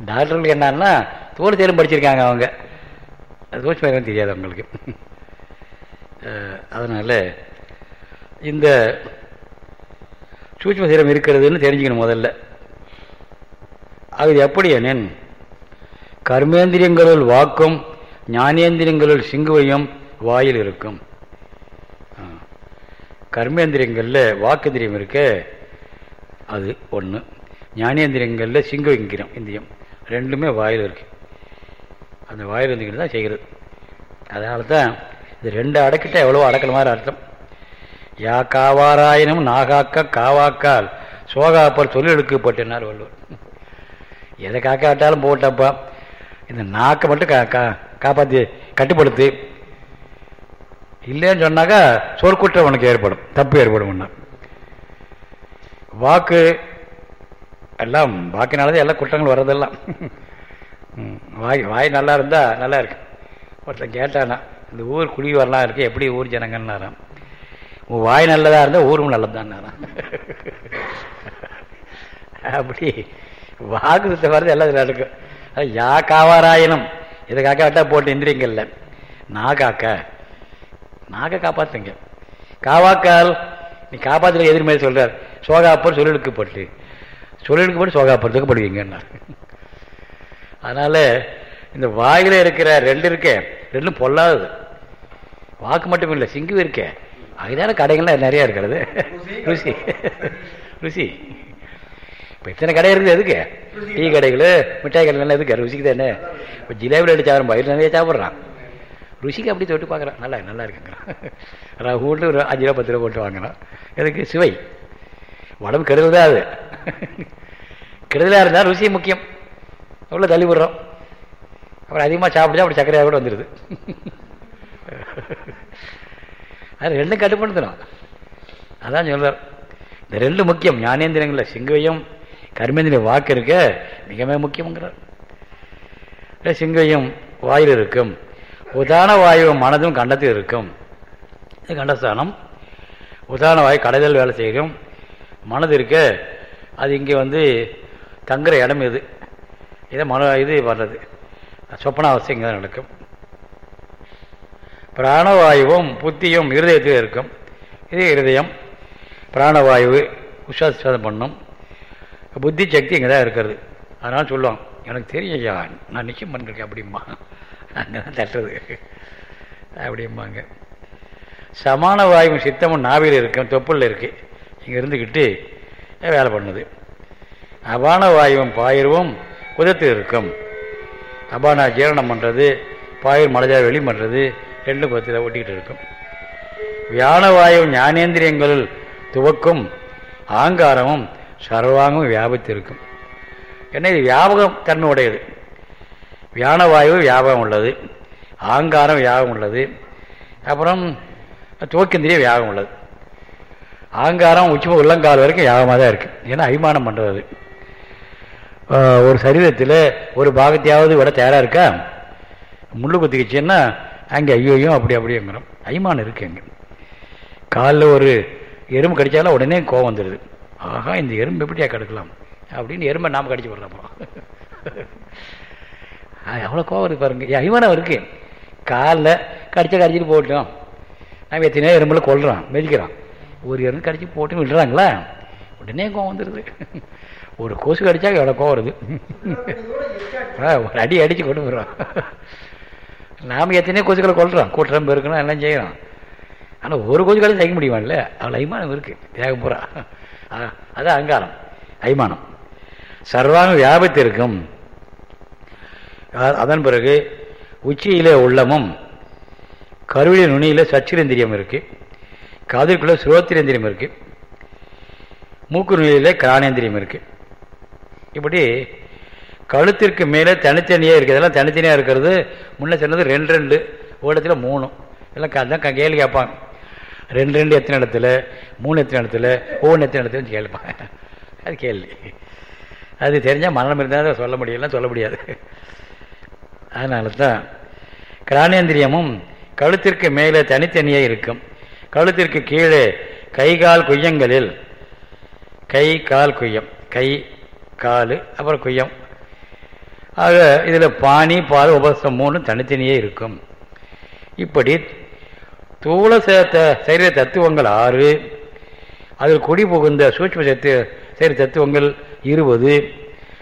டாக்டர்களுக்கு என்னன்னா தோல் தேரும் படிச்சிருக்காங்க அவங்க. தூஷ்மரம் தெரியாது அவங்களுக்கு. அதனால் இந்த சூட்சம சீரம் இருக்கிறதுன்னு தெரிஞ்சுக்கணும் முதல்ல. அது எப்படி எனின் கர்மேந்திரியங்களுள் வாக்கும் ஞானேந்திரியங்களுள் சிங்குவையும் வாயில் இருக்கும். கர்மேந்திரியங்களில் வாக்கேந்திரியம் இருக்க அது ஒன்று ஞானேந்திரியங்களில் சிங்க இங்கிரம் இந்தியம் ரெண்டுமே வாயில் இருக்கு. அந்த வாயில் இருந்துக்கிட்டு தான் செய்கிறது. அதனால தான் இது ரெண்டு அடக்கிட்ட எவ்வளோ அடக்கல் மாதிரி அர்த்தம். யா காவாராயினும் நாகாக்க காவாக்கால் சோகாப்பால் சொல்லி எடுக்கப்பட்டினார் வள்ளுவர். எதை காக்காட்டாலும் போட்டப்பா. இந்த நாக்கை மட்டும் கா கா காப்பாற்றி கட்டுப்படுத்து. இல்லைன்னு சொன்னாக்கா சொற்குற்றம் உனக்கு ஏற்படும் தப்பு ஏற்படும் வாக்கு எல்லாம் வாக்கினாலதான் எல்லா குற்றங்கள் வர்றதெல்லாம். வாய் வாய் நல்லா இருந்தா நல்லா இருக்கு. ஒருத்தன் கேட்டானா இந்த ஊர் குடி வரலாம் இருக்கு எப்படி ஊர் ஜனங்கள்னாராம். உன் வாய் நல்லதா இருந்தா ஊரும் நல்லதுதான் அப்படி வாக்கு சுத்த வர்றது எல்லாம் நடக்கும். யா காவாராயினம். இதை காக்க விட்டா போட்டு எந்திரிங்கல்ல நான் காக்க நாக காப்பாத்துங்க காவாக்கால் நீ காப்பாத்துல எதிர்மறை சொல்றார். சோகாப்பர் சொல்லெழுக்கப்பட்டு. சொல்லெழுக்கப்பட்டு சோகாப்பர் படுவீங்கன்னார். அதனால இந்த வாயில இருக்கிற ரெண்டு இருக்கேன் ரெண்டும் பொல்லாதது. வாக்கு மட்டும் இல்லை சிங்கு இருக்கேன் அதுதான கடைகள்லாம் நிறைய இருக்கிறது. ருசி. ருசி. இப்போ இத்தனை கடை இருக்குது எதுக்கு? டீ கடைகள் மிட்டாய் கடைகள்லாம் எதுக்கு? ருசிக்கு தானே இப்போ ஜிலேபியில் ரெண்டு அவன் பயிர் நிறைய சாப்பிட்றான். ருசிக்கு அப்படி தொட்டு பார்க்குறான். நல்லா நல்லா இருக்குங்கிறான். வீட்டில் ஒரு அஞ்சு ரூபா பத்து ரூபா போட்டு வாங்குறான். எதுக்கு? சுவை. உடம்பு கெடுதல் தான் அது. கெடுதலாக இருந்தால் ருசி முக்கியம். அவ்வளோ தள்ளி விடுறோம் அப்புறம் அதிகமாக சாப்பிடுச்சா அப்படி சர்க்கரையாக கூட வந்துடுது அது ரெண்டும் கட்டுப்படுத்தணும். அதான் சொல்கிறார் இந்த ரெண்டு முக்கியம். ஞானேந்திரங்களில் சிங்கையும் கர்மேந்திரிய வாக்கு இருக்க மிக மிக முக்கியங்கிறார் சிங்கையும் வாயில் இருக்கும். உதான வாயு மனதும் கண்டத்தில் இருக்கும். இது கண்டஸ்தானம். உதான வாயு கடைதல் வேலை செய்யும். மனது இருக்க. அது இங்கே வந்து தங்குற இடம் இது. இதை மன இது வர்றது சொப்பனாவஸ்தை இங்கே தான் நடக்கும். பிராணவாயுவும் புத்தியும் இருதயத்தில் இருக்கும். இது இருதயம். பிராணவாயு உஷாசுவாதம் பண்ணும். புத்தி சக்தி இங்கே தான் இருக்கிறது. அதனால் சொல்லுவான் எனக்கு தெரியும் ஐயா நான் நிச்சயம் பண்ணிருக்கேன் அப்படிம்மா அங்கே தான் தட்டுறது. அப்படிம்பாங்க. சமான வாயுவும் சித்தமும் நாவில் இருக்கும் தொப்புளில் இருக்கு. இங்கே இருந்துக்கிட்டு வேலை பண்ணுது. அபான வாயுவும் பாயிரவும் உதத்தில் இருக்கும். அபானா ஜீரணம் பண்ணுறது பாயிர் மலஜா வெளி பண்ணுறது ரெண்டும் குதத்தில் ஒட்டிக்கிட்டு இருக்கும். வியானவாயு ஞானேந்திரியங்களில் துவக்கும் ஆங்காரமும் சர்வாங்கமும் வியாபித்திருக்கும். ஏன்னா இது வியாபகம் தன்மை உடையது? வியானவாயு வியாபகம் உள்ளது. ஆங்காரம் வியாபகம் உள்ளது. அப்புறம் துவக்கந்திரிய வியாபகம் உள்ளது. ஆங்காரம் உச்சி உள்ளங்கால் வரைக்கும் யாகமாக தான் இருக்குது ஏன்னா அபிமானம் பண்ணுறது ஒரு சரீரத்தில் ஒரு பாகத்தையாவது விட தயாராக இருக்கா? முள்ளு குத்திக்கிச்சுன்னா அங்கே ஐயோயும் அப்படி அப்படிங்கிறோம் அபிமானம் இருக்குது அங்கே. காலில் ஒரு எறும்பு கடிச்சாலும் உடனே கோவம் வந்துடுது ஆஹா இந்த எறும்பு எப்படியா கடுக்கலாம்? அப்படின்னு எறும்பை நாம் கடிச்சு விடுறோம் எவ்வளோ கோவம் இருக்கு பாருங்க. அபிமானம் இருக்கு. காலில் கடிச்சா கடிச்சிட்டு போட்டோம் நம்ம எத்தனையோ எறும்புல கொள்றோம் மெதிக்கிறோம். ஒரு எறும்பு கடிச்சு போட்டு விடுறாங்களா? உடனே கோவம் வந்துடுது ஒரு கொசு கடிச்சா எவ்வளோ கோவம் வருது? ஒரு அடி அடித்து கொண்டு போயிடுறோம். நாம் எத்தனையோ கொசுக்களை கொள்றோம் கூட்டுறம்பு இருக்கணும் எல்லாம் செய்கிறோம் ஆனால் ஒரு கொசு கடிச்சு செய்ய முடியுமான்ல அவ்வளோ அபிமானம் இருக்குது தேகம் பூரா அதான் அங்காரம் அபிமானம். சர்வாங்க வியாபத்திற்கும் அதன் பிறகு உச்சியிலே உள்ளமும் கருவில நுனியில சச்சிரேந்திரியம் இருக்கு காதிற்குள்ள சுரோத்திரேந்திரியம் இருக்கு மூக்கு நுனியில கிராணேந்திரியம் இருக்கு. இப்படி கழுத்திற்கு மேலே தனித்தனியாக இருக்குது இதெல்லாம் தனித்தனியாக இருக்கிறது. முன்னே சொன்னது ரெண்டு ரெண்டு ஓடத்தில் மூணு. எல்லாம் அதான் கேள்வி கேட்பாங்க ரெண்டு ரெண்டு எத்தனை இடத்துல? மூணு எத்தனை இடத்துல? ஒவ்வொன்று எத்தனை இடத்துல கேள்விப்பாங்க அது கேள்வி. அது தெரிஞ்சால் மரணம் இருந்தால் சொல்ல முடியலாம் சொல்ல முடியாது. அதனால தான் கிராணேந்திரியமும் கழுத்திற்கு மேலே தனித்தனியாக இருக்கும். கழுத்திற்கு கீழே கை கால் குய்யங்களில் கை கால் குய்யம். கை கால் அப்புறம் குய்யம். ஆக இதில் பானி பால் உபசம் மூணு தனித்தனியே இருக்கும். இப்படி தூள சரீர தத்துவங்கள் ஆறு அதில் குடி புகுந்த சூட்ச சத்து சரி தத்துவங்கள் இருபது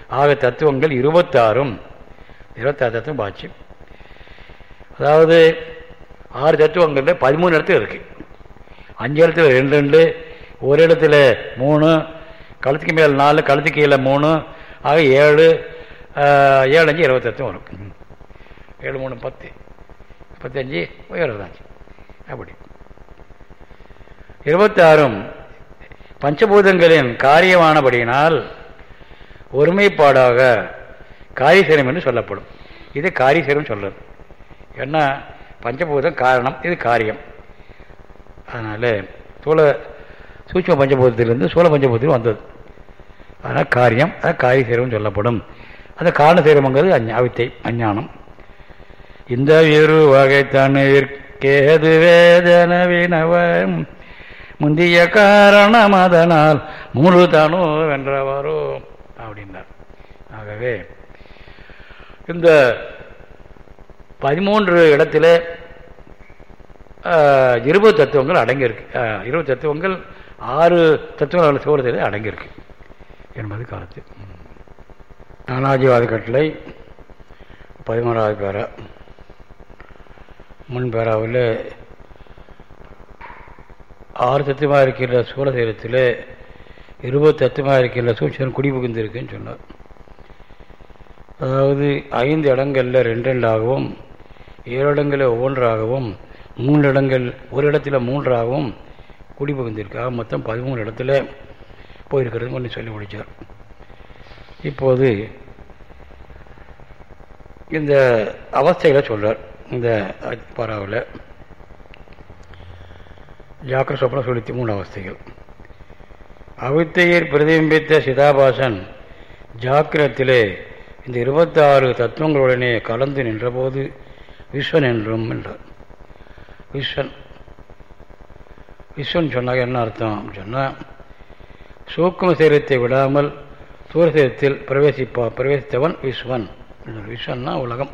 ஆக தத்துவங்கள் இருபத்தாறும். இருபத்தாறு தத்துவம் பாச்சு. அதாவது ஆறு தத்துவங்களில் பதிமூணு இடத்துல இருக்கு. அஞ்சு இடத்துல ரெண்டு ரெண்டு ஒரு இடத்துல மூணு கழுத்துக்கு மேல் நாலு கழுத்துக்கு கீழே மூணு ஆக ஏழு ஏழு அஞ்சு இருபத்தெட்டு வரும் ஏழு மூணு பத்து. முப்பத்தஞ்சு இருபதாச்சு அப்படி. இருபத்தாறும் பஞ்சபூதங்களின் காரியமானபடியினால் ஒருமைப்பாடாக காரிசரம் என்று சொல்லப்படும். இது காரிசரம் சொல்றது. ஏன்னா பஞ்சபூதம் காரணம் இது காரியம். அதனால் சூழ சூட்சம பஞ்சபூதத்திலிருந்து சூழ பஞ்சபூதத்தில் வந்தது. அதனால் காரியம் அது காரிசேரம் சொல்லப்படும். அந்த காரண சீரமங்கிறது அவித்தை அஞ்ஞானம். இந்த இரு வகை வேதனவினவன் முந்திய காரணம் அதனால் முழு தானோ வென்றவாரோ அப்படின்னார் ஆகவே இந்த பதிமூன்று இடத்துல இருபது தத்துவங்கள் அடங்கியிருக்கு. இருபது தத்துவங்கள் ஆறு தத்துவங்கள் சோழத்தில் அடங்கியிருக்கு என்பது கருத்து நானாஜிவாத கட்டளை பதிமூணாவது பேரா முன் பேராவில் ஆறு தத்துவமாக இருக்கின்ற சூழசீரத்தில் இருபது தத்துவமாக இருக்கின்ற சூழ்ச்சியன் குடி புகுந்திருக்குன்னு சொன்னார். அதாவது ஐந்து இடங்களில் ரெண்டு ரெண்டாகவும் ஏழு இடங்களில் ஒவ்வொன்றாகவும் மூன்று இடங்கள் ஒரு இடத்துல மூன்றாகவும் குடி புகுந்திருக்கு. மொத்தம் பதிமூணு இடத்துல போயிருக்கிறது ஒன்று சொல்லி முடித்தார் இப்போது இந்த அவஸ்தையில் சொல்கிறார் இந்த பாராவில். ஜாக்கிர சொப்பன சொல்லித்தி மூணு அவஸ்தைகள். அவித்தையர் பிரதிபிம்பித்த சிதாபாசன் ஜாக்கிரத்திலே இந்த இருபத்தாறு தத்துவங்களுடனே கலந்து நின்றபோது விஸ்வன் என்றும் என்றார். விஸ்வன். விஸ்வன் சொன்னாக்க என்ன அர்த்தம்? சொன்னால் சூக்கும சரீரத்தை விடாமல் சூரசீரத்தில் பிரவேசிப்பா பிரவேசித்தவன் விஸ்வன். விஸ்வன்னா உலகம்.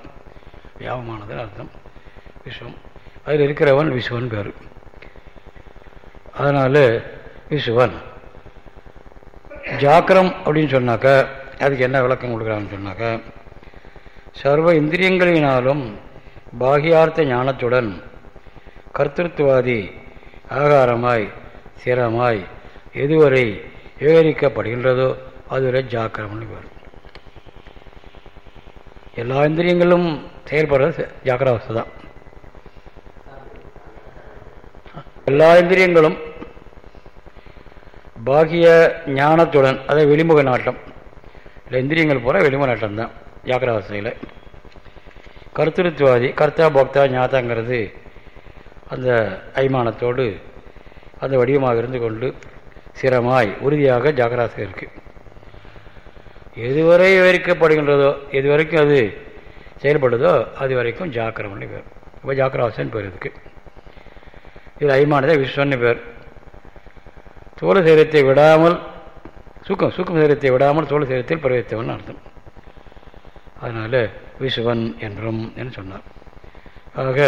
வியாபமானதுன்னு அர்த்தம். விஸ்வம். அதில் இருக்கிறவன் விஸ்வன் பேர் அதனால் விஸ்வன். ஜாக்கிரம் அப்படின்னு சொன்னாக்கா அதுக்கு என்ன விளக்கம் கொடுக்குறான்னு சொன்னாக்கா சர்வ இந்திரியங்களினாலும் பாகியார்த்த ஞானத்துடன் கர்த்தத்துவாதி ஆகாரமாய் ஸ்திரமாய் எதுவரை விவரிக்கப்படுகின்றதோ அதுவரை ஜாக்கிரம்னு வரும் எல்லா இந்திரியங்களும் செயல்படுறது ஜாக்கிரவஸ்து தான். எல்லா இந்திரியங்களும் பாகிய ஞானத்துடன் அதை வெளிமுக நாட்டம் இல்லை இந்திரியங்கள் பூரா வெளிமநாட்டம் தான் ஜாக்கிராவஸ்தையில் கருத்துருத்துவாதி கர்த்தா போக்தா ஞாத்தாங்கிறது அந்த அய்மானத்தோடு அந்த வடிவமாக இருந்து கொண்டு சிரமாய் உறுதியாக ஜாகராசம் இருக்குது எதுவரை விவரிக்கப்படுகின்றதோ எது வரைக்கும் அது செயல்படுதோ அது வரைக்கும் ஜாக்கிரம்னு பேர். இப்போ ஜாக்கிரவாசன் பேர் இதுக்கு. இது ஐமானதே விஸ்வன்னு பேர். சோழ சரீரத்தை விடாமல் சுக்கம் சுக்கம் சரீரத்தை விடாமல் சோழ சரீரத்தில் பிரவேத்தவன் அர்த்தம். அதனால் விசுவன் என்றும் என்று சொன்னார். ஆக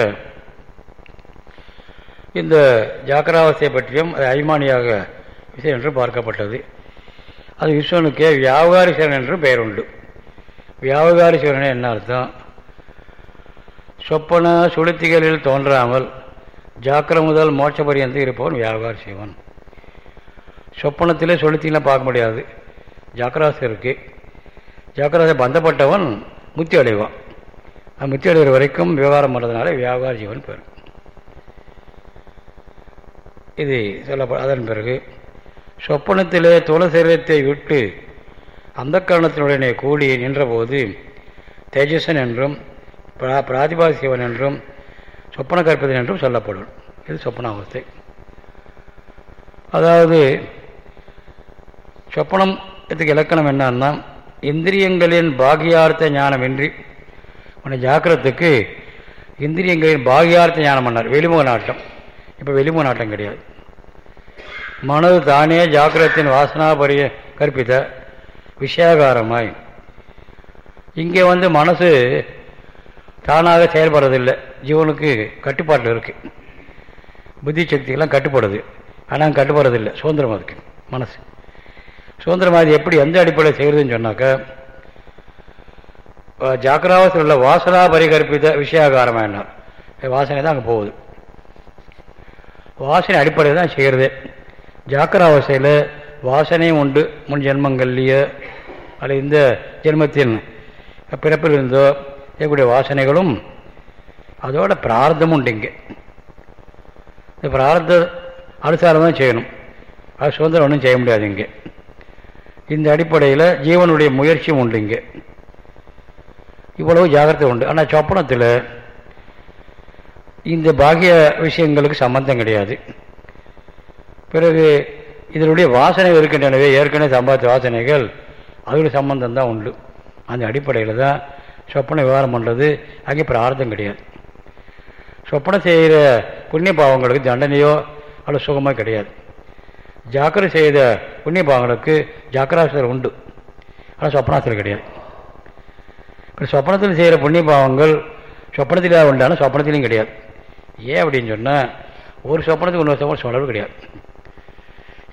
இந்த ஜாக்கிராவஸ்தையை பற்றியும் அது அபிமானியாக விஷயம் என்று பார்க்கப்பட்டது. அது விஸ்வனுக்கே வியாபாரிசரன் என்றும் பெயர் உண்டு வியாபாரிசரன் என்ன அர்த்தம்? சொப்பன சுளுத்திகளில் தோன்றாமல் ஜாக்கிர முதல் மோட்ச பரியந்து இருப்பவன் வியாபார சிவன் சொப்பனத்திலே சுளுத்திலாம் பார்க்க முடியாது. ஜாக்கிராசம் இருக்குது ஜாக்கிராசை பந்தப்பட்டவன் முத்தி அடைவான் முத்தி அடைகிற வரைக்கும் விவகாரம் பண்ணுறதுனால வியாபார ஜீவன் பெறும் இது சொல்ல அதன் பிறகு சொப்பனத்திலே துளசரீரத்தை விட்டு அந்த கரணத்தினுடனே கூடி நின்றபோது தேஜசன் என்றும் பிரா பிராதிபாசிவன் என்றும் சொப்பன கற்பதன் என்றும் சொல்லப்படும். இது சொப்பனாவஸ்தை அதாவது சொப்பனத்துக்கு இலக்கணம் என்னன்னா இந்திரியங்களின் பாகியார்த்த ஞானமின்றி. உன்னை ஜாக்கிரத்துக்கு இந்திரியங்களின் பாகியார்த்த ஞானம் பண்ணார். வெளிமுக நாட்டம். இப்போ வெளிமுக நாட்டம் கிடையாது. மனது தானே ஜாக்கிரத்தின் வாசனாபரிய கற்பித்த விஷயாகாரமாய். இங்கே வந்து மனசு தானாக செயல்படுறதில்லை. ஜீவனுக்கு கட்டுப்பாட்டில் இருக்குது புத்தி சக்திகள்லாம் கட்டுப்படுது. ஆனால் கட்டுப்படுறதில்லை. சுதந்திரம் அதுக்கு. மனசு. சுதந்திரம் எப்படி எந்த அடிப்படையில் செய்கிறதுன்னு சொன்னாக்கா ஜாக்கிராவசில் உள்ள வாசனா பரிகற்பித்த விஷயாகாரமாக என்ன? வாசனை தான் அங்கே போகுது. வாசனை அடிப்படையில் தான் செய்கிறது ஜாக்கிராவசையில் வாசனையும் உண்டு முன் ஜென்மங்கள்லேயோ அல்ல இந்த ஜென்மத்தின் பிறப்பில் இருந்தோ இருக்கக்கூடிய வாசனைகளும் அதோட பிரார்த்தமும் உண்டு இங்கே. இந்த பிரார்த்த அனுசாரம் தான் செய்யணும். அது சுதந்திரம் ஒன்றும் செய்ய முடியாது இங்கே. இந்த அடிப்படையில் ஜீவனுடைய முயற்சியும் உண்டு இங்கே. இவ்வளவு ஜாகிரதை உண்டு. ஆனால் சொப்பனத்தில் இந்த பாகிய விஷயங்களுக்கு சம்பந்தம் கிடையாது. பிறகு இதனுடைய வாசனை இருக்கின்றனவே. ஏற்கனவே சம்பாதித்த வாசனைகள் அதில் சம்பந்தம் தான் உண்டு. அந்த அடிப்படையில் தான் சொப்பனை விவகாரம் பண்ணுறது அங்கே பிரார்த்தம் கிடையாது. சொப்பனை செய்கிற புண்ணிய பாவங்களுக்கு தண்டனையோ அல்லது சுகமோ கிடையாது. ஜாக்கிர செய்த புண்ணிய பாவங்களுக்கு ஜாக்கிராசிரியர் உண்டு. ஆனால் சொப்பனாசர் கிடையாது. இப்போ சொப்பனத்தில் செய்கிற புண்ணிய பாவங்கள் சொப்பனத்தில் உண்டான சொப்பனத்திலையும் கிடையாது. ஏன் அப்படின்னு சொன்னால் ஒரு சொப்பனத்துக்கு இன்னொரு சொப்பனம் தொடர்பு கிடையாது.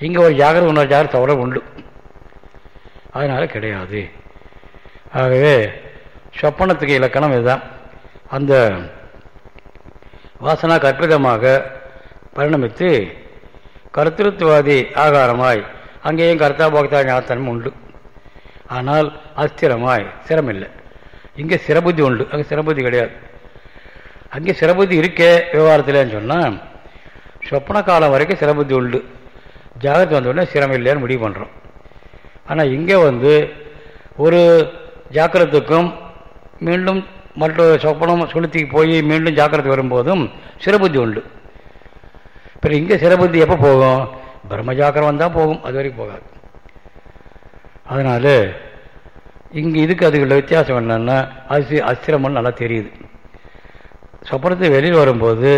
இங்கே ஒரு ஜாகிரதை இன்னொரு ஜாகிரதை தொடர்பு உண்டு. அதனால் கிடையாது. ஆகவே சொப்பனத்துக்கு இலக்கணம் இதுதான். அந்த வாசனா கற்பிதமாக பரிணமித்து கருத்திருத்துவாதி ஆகாரமாய். அங்கேயும் கர்த்தா போக்தா ஞாத்தனம் உண்டு. ஆனால் அஸ்திரமாய் சிரமில்லை இங்கே சிறபுத்தி உண்டு. அங்கே சிறபுத்தி கிடையாது. அங்கே சிறபுத்தி இருக்கே விவகாரத்தில்னு சொன்னால் சொப்பன காலம் வரைக்கும் சிறபுத்தி உண்டு. ஜாகிரத்தை வந்தோடனே சிரமம் இல்லைன்னு முடிவு பண்ணுறோம் ஆனால் இங்கே வந்து ஒரு ஜாக்கிரத்துக்கும் மீண்டும் மற்ற சொப்பனம் சுளுத்திக்கு போய் மீண்டும் ஜாக்கிரதை வரும்போதும் சிறபுத்தி உண்டு. இப்போ இங்கே சிறபுத்தி எப்போ போகும்? பிரம்ம ஜாக்கிரம் வந்தால் போகும். அது வரைக்கும் போகாது. அதனால் இங்கே இதுக்கு அதுக்குள்ள வித்தியாசம் என்னன்னா அது அஸ்திரமன் நல்லா தெரியுது. சொப்பனத்து வெளியில் வரும்போது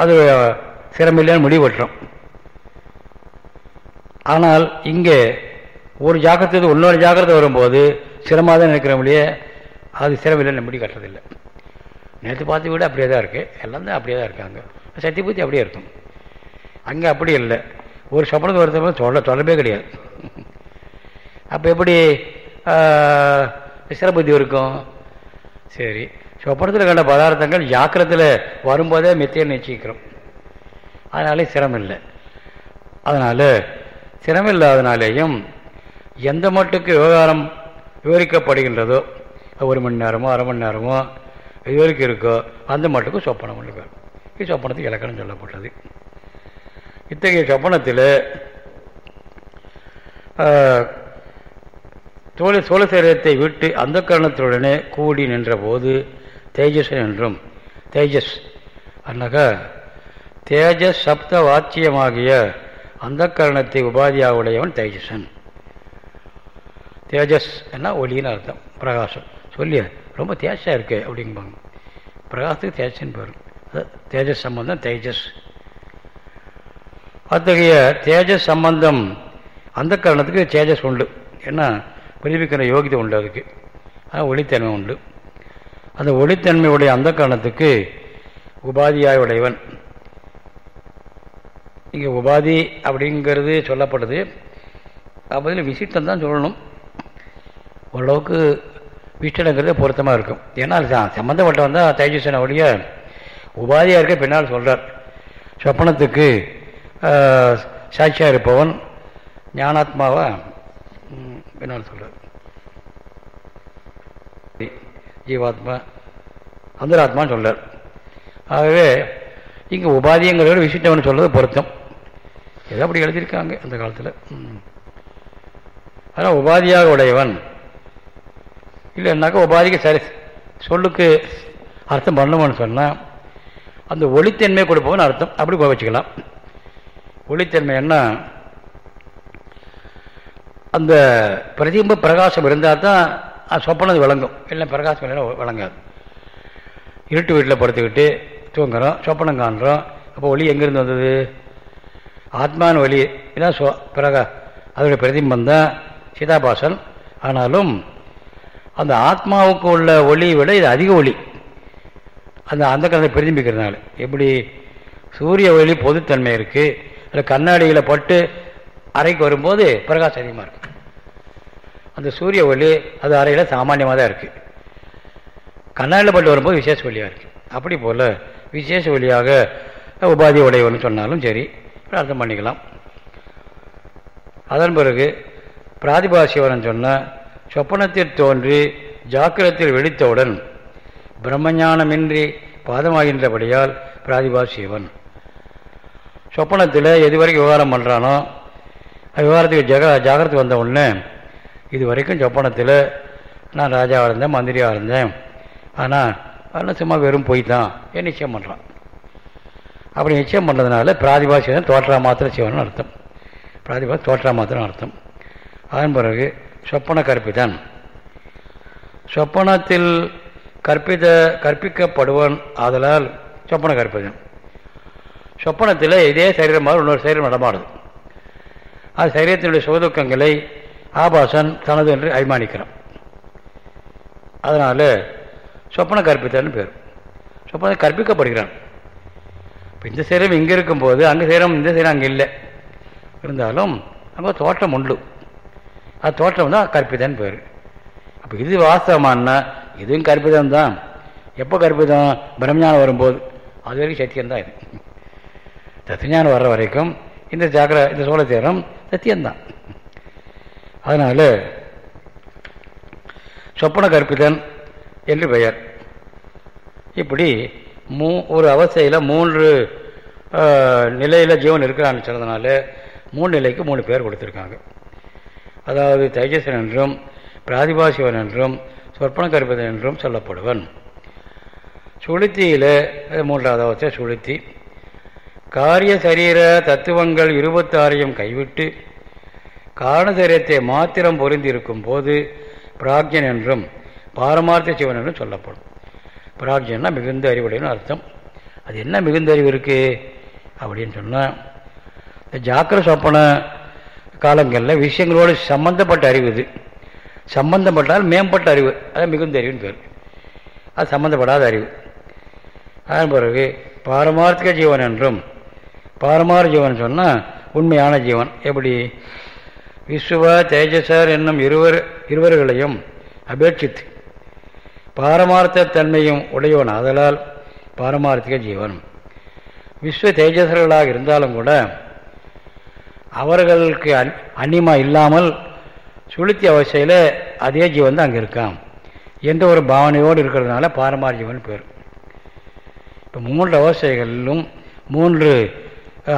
அது சிரமில்லைன்னு முடிவு பெற்றோம் ஆனால் இங்கே ஒரு ஜாக்கிரத்து இன்னொரு ஜாக்கிரதை வரும்போது சிரமமாக தான் நினைக்கிறவங்களே அது சிரமில்லைன்னு முடி கட்டுறதில்லை. நேற்று பார்த்து வீடு அப்படியே தான் இருக்குது எல்லாம் தான் அப்படியே தான் இருக்காங்க. சத்திய புத்தி அப்படியே இருக்கும். அங்கே அப்படி இல்லை. ஒரு சப்பனத்து ஒருத்தவங்க சொல்ல தொடர்பே கிடையாது. அப்போ எப்படி சிறப்புத்தி இருக்கும்? சரி. சொப்பனத்தில் கண்ட பதார்த்தங்கள் ஜாக்கிரத்தில் வரும்போதே மித்தியை நிச்சயிக்கிறோம். அதனாலே சிரமம் இல்லை. அதனால் சிரமம் இல்லாதனாலேயும் எந்த மட்டுக்கு விவகாரம் விவரிக்கப்படுகின்றதோ ஒரு மணி நேரமோ அரை மணி நேரமோ இது வரைக்கும் இருக்கோ அந்த மட்டுக்கு சொப்பனம் ஒன்று சொப்பனத்துக்கு இலக்கணம் சொல்லப்பட்டது. இத்தகைய சொப்பனத்தில் தோழ சோழ சரீரத்தை விட்டு அந்த கரணத்துடனே கூடி நின்ற போது தேஜஸ் என்றும் தேஜஸ் அன்னக தேஜஸ் சப்த வாச்சியமாகிய அந்த கரணத்தை உபாதியாக உடையவன் தேஜசன் தேஜஸ் என்ன ஒளின்னு அர்த்தம் பிரகாசம். சொல்லி ரொம்ப தேஜஸாக இருக்கு அப்படிம்பாங்க. பிரகாசத்துக்கு தேஜஸ்ன்னு பேரும் தேஜஸ் சம்பந்தம் தேஜஸ். அத்தகைய தேஜஸ் சம்பந்தம் அந்த காரணத்துக்கு தேஜஸ் உண்டு. ஏன்னா பிரதிபிக்கிற யோகிதை உண்டு அதுக்கு. ஒளித்தன்மை உண்டு. அந்த ஒளித்தன்மையுடைய அந்த காரணத்துக்கு உபாதியாய் உடையவன் இங்கே உபாதி அப்படிங்கிறது சொல்லப்படுது. அப்போதில் விசிட்டம் தான் சொல்லணும். ஓரளவுக்கு விசிட்டங்கிறது பொருத்தமாக இருக்கும். ஏன்னா அது சம்மந்தப்பட்டவன் தான் தைஜசன ஒழிய உபாதியாக இருக்க பின்னால் சொல்கிறார் சொப்பனத்துக்கு சாட்சியாக இருப்பவன் ஞானாத்மாவா? பின்னால் சொல்கிறார் ஜீவாத்மா அந்தராத்மான்னு சொல்கிறார் ஆகவே இங்கே உபாதியங்கிறத விசிட்டவன் சொல்கிறது பொருத்தம். ஏதோ அப்படி எழுதியிருக்காங்க அந்த காலத்தில். ஆனால் உபாதியாக உடையவன். இல்லைன்னாக்கா உபாதிக்கு சரி சொல்லுக்கு அர்த்தம் பண்ணணும்னு சொன்னால் அந்த ஒளித்தன்மை கொடுப்பவன் அர்த்தம். அப்படி போய் வச்சுக்கலாம். ஒளித்தன்மை என்ன? அந்த பிரதிம்ப பிரகாசம் இருந்தால் தான் சொப்பனது விளங்கும். இல்லை பிரகாசம் இல்லைன்னா விளங்காது. இருட்டு வீட்டில் படுத்துக்கிட்டு தூங்குறோம் சொப்பனம் காண்றோம். அப்போ ஒளி எங்கேருந்து வந்தது? ஆத்மான ஒளி. இதான் சொ பிரகா அதோடைய பிரதிபிம்பம் தான் சீதாபாசன். ஆனாலும் அந்த ஆத்மாவுக்கு உள்ள ஒளியை விட இது அதிக ஒளி. அந்த அந்த கதை பிரதிபிக்கிறதுனால. எப்படி? சூரிய ஒளி பொதுத்தன்மை இருக்குது அதில் கண்ணாடியில் பட்டு அறைக்கு வரும்போது பிரகாசம் அதிகமாக இருக்கு. அந்த சூரிய ஒளி அது அறையில் சாமானியமாக தான் இருக்குது கண்ணாடியில் பட்டு வரும்போது விசேஷ ஒளியாக இருக்குது அப்படி போல் விசேஷ ஒளியாக உபாதி உடையவன் சொன்னாலும் சரி அர்த்தம் பண்ணிக்கலாம். அதன் பிறகு பிராதிபாசிவரன் சொன்ன சொப்பனத்தில் தோன்றி ஜாக்கிரத்தில் வெடித்தவுடன் பிரம்மஞானமின்றி பாதமாகின்றபடியால் பிராதிபாசிவன் சொப்பனத்தில் எது வரைக்கும் விவகாரம் பண்ணுறானோ விவகாரத்துக்கு ஜக ஜாகிரத்து வந்த உடனே இது வரைக்கும் சொப்பனத்தில் நான் ராஜாவாக இருந்தேன் மந்திரியாக இருந்தேன். ஆனால் அதெல்லாம் சும்மா வெறும் போய் தான் ஏன் நிச்சயம் பண்ணுறான் அப்படி நிச்சயம் பண்ணுறதுனால பிராதிபாசிவன் தோற்றா மாத்திர சிவன் அர்த்தம். பிராதிபா தோற்றா மாத்திரம் அர்த்தம். அதன் பிறகு சொப்பன கற்பிதன் சொப்பனத்தில் கற்பித கற்பிக்கப்படுவன் ஆதலால் சொப்பன கற்பிதம். சொப்பனத்தில் இதே சரீரமாக இன்னொரு சரீரம் நடமாடுது. அது சரீரத்தினுடைய சுகதுக்கங்களை ஆபாசன் தனது என்று அபிமானிக்கிறான். அதனால் சொப்பன கற்பித்தன்னு பேர். சொப்பன கற்பிக்கப்படுகிறான். இப்போ இந்த சரீரம் இங்கே இருக்கும்போது அங்கே சரீரம் இந்த சரீரம் அங்கே இல்லை. இருந்தாலும் அங்கே தோட்டம் உண்டு. அது தோட்டம் தான் கற்பிதன் பேர். அப்போ இது வாஸ்தவமானா இதுவும் கற்பிதம் தான் எப்போ கற்பிதம்? பிரம்மஞானம் வரும்போது. அது வரைக்கும் சத்தியம்தான் இது. சத்தியஞானம் வர்ற வரைக்கும் இந்த ஜாக்கிர இந்த சோழத்தேரம் சத்தியம்தான். அதனால் சொப்பன கற்பிதன் என்று பெயர். இப்படி மூ ஒரு அவஸ்தையில் மூன்று நிலையில் ஜீவன் இருக்கிறான்னு சொன்னதுனால மூணு நிலைக்கு மூணு பேர் கொடுத்துருக்காங்க. அதாவது தைஜசன் என்றும் பிராதிபாசிவன் என்றும் சொற்பன கற்பதன் என்றும் சொல்லப்படுவன் சுளுத்தியில் மூன்றாவது அவஸ்தை சுளுத்தி காரிய சரீர தத்துவங்கள் இருபத்தாறையும் கைவிட்டு காரணசரீரத்தை மாத்திரம் பொருந்திருக்கும் போது பிராக்யன் என்றும் பாரமார்த்த சிவன் என்றும் சொல்லப்படும். பிராக்யன்னா மிகுந்த அறிவுடையன்னு அர்த்தம். அது என்ன மிகுந்த அறிவு இருக்குது அப்படின்னு சொன்னால் இந்த ஜாக்கிர சொப்பன காலங்களில் விஷயங்களோடு சம்பந்தப்பட்ட அறிவு இது. சம்பந்தப்பட்டால் மேம்பட்ட அறிவு. அது மிகுந்த அறிவுன்னு பேர். அது சம்பந்தப்படாத அறிவு. அதன் பிறகு பாரமார்த்திக ஜீவன் என்றும் பாரமார ஜீவன் சொன்னால் உண்மையான ஜீவன். எப்படி? விஸ்வ தேஜசார் என்னும் இருவர் இருவர்களையும் அபேட்சித்து பாரமார்த்த தன்மையும் உடையவன் ஆதலால் பாரமார்த்திக ஜீவன். விஸ்வ தேஜசர்களாக இருந்தாலும் கூட அவர்களுக்கு அன் இல்லாமல் சுளுத்தி அவசையில் அதே ஜீவன் தான் அங்கே இருக்கான் எந்த ஒரு பாவனையோடு இருக்கிறதுனால பாரமார் ஜீவன் பேர். இப்போ மூன்று அவசைகளிலும் மூன்று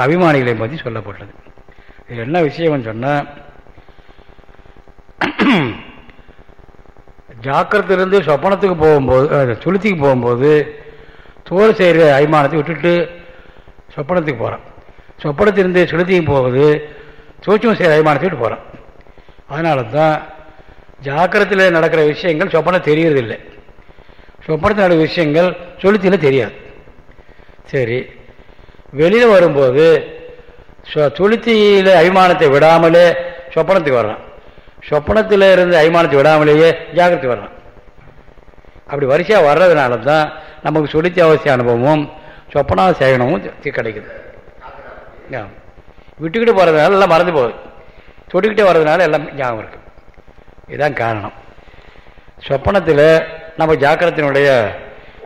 அபிமானிகளை பற்றி சொல்லப்பட்டது. இது என்ன விஷயம்னு சொன்னால் [clears throat] ஜாக்கிரத்திலிருந்து சொப்பனத்துக்கு போகும்போது சுளுத்திக்கு போகும்போது தோல் செய்கிற அபிமானத்தை விட்டுட்டு சொப்பனத்துக்கு போகிறான் சொப்பனத்திலிருந்து சுளுத்திக்கு போகுது சூட்சம் செய்கிற அபிமானத்தை விட்டு போகிறான் அதனால தான் ஜாக்கிரத்தில் நடக்கிற விஷயங்கள் சொப்பனம் தெரியறதில்லை. சொப்பனத்தில் நடக்கிற விஷயங்கள் சுளுத்தியில் தெரியாது. சரி வெளியில் வரும்போது சுளுத்தியில் அபிமானத்தை விடாமலே சொப்பனத்துக்கு வர்றான். சொப்பனத்தில் இருந்து அபிமானத்தை விடாமலேயே ஜாக்கிரத்தை வர்றான். அப்படி வரிசையாக வர்றதுனால தான் நமக்கு சுளுத்தி அவசிய அனுபவமும் சொப்பனாவசிய அனுபவமும் கிடைக்குது. விட்டுக்கிட்டு போகிறதுனால எல்லாம் மறந்து போகுது. தொட்டுக்கிட்டே வர்றதுனால எல்லாம் ஞாபகம் இருக்குது இதுதான் காரணம். சொப்பனத்தில் நம்ம ஜாக்கிரத்தினுடைய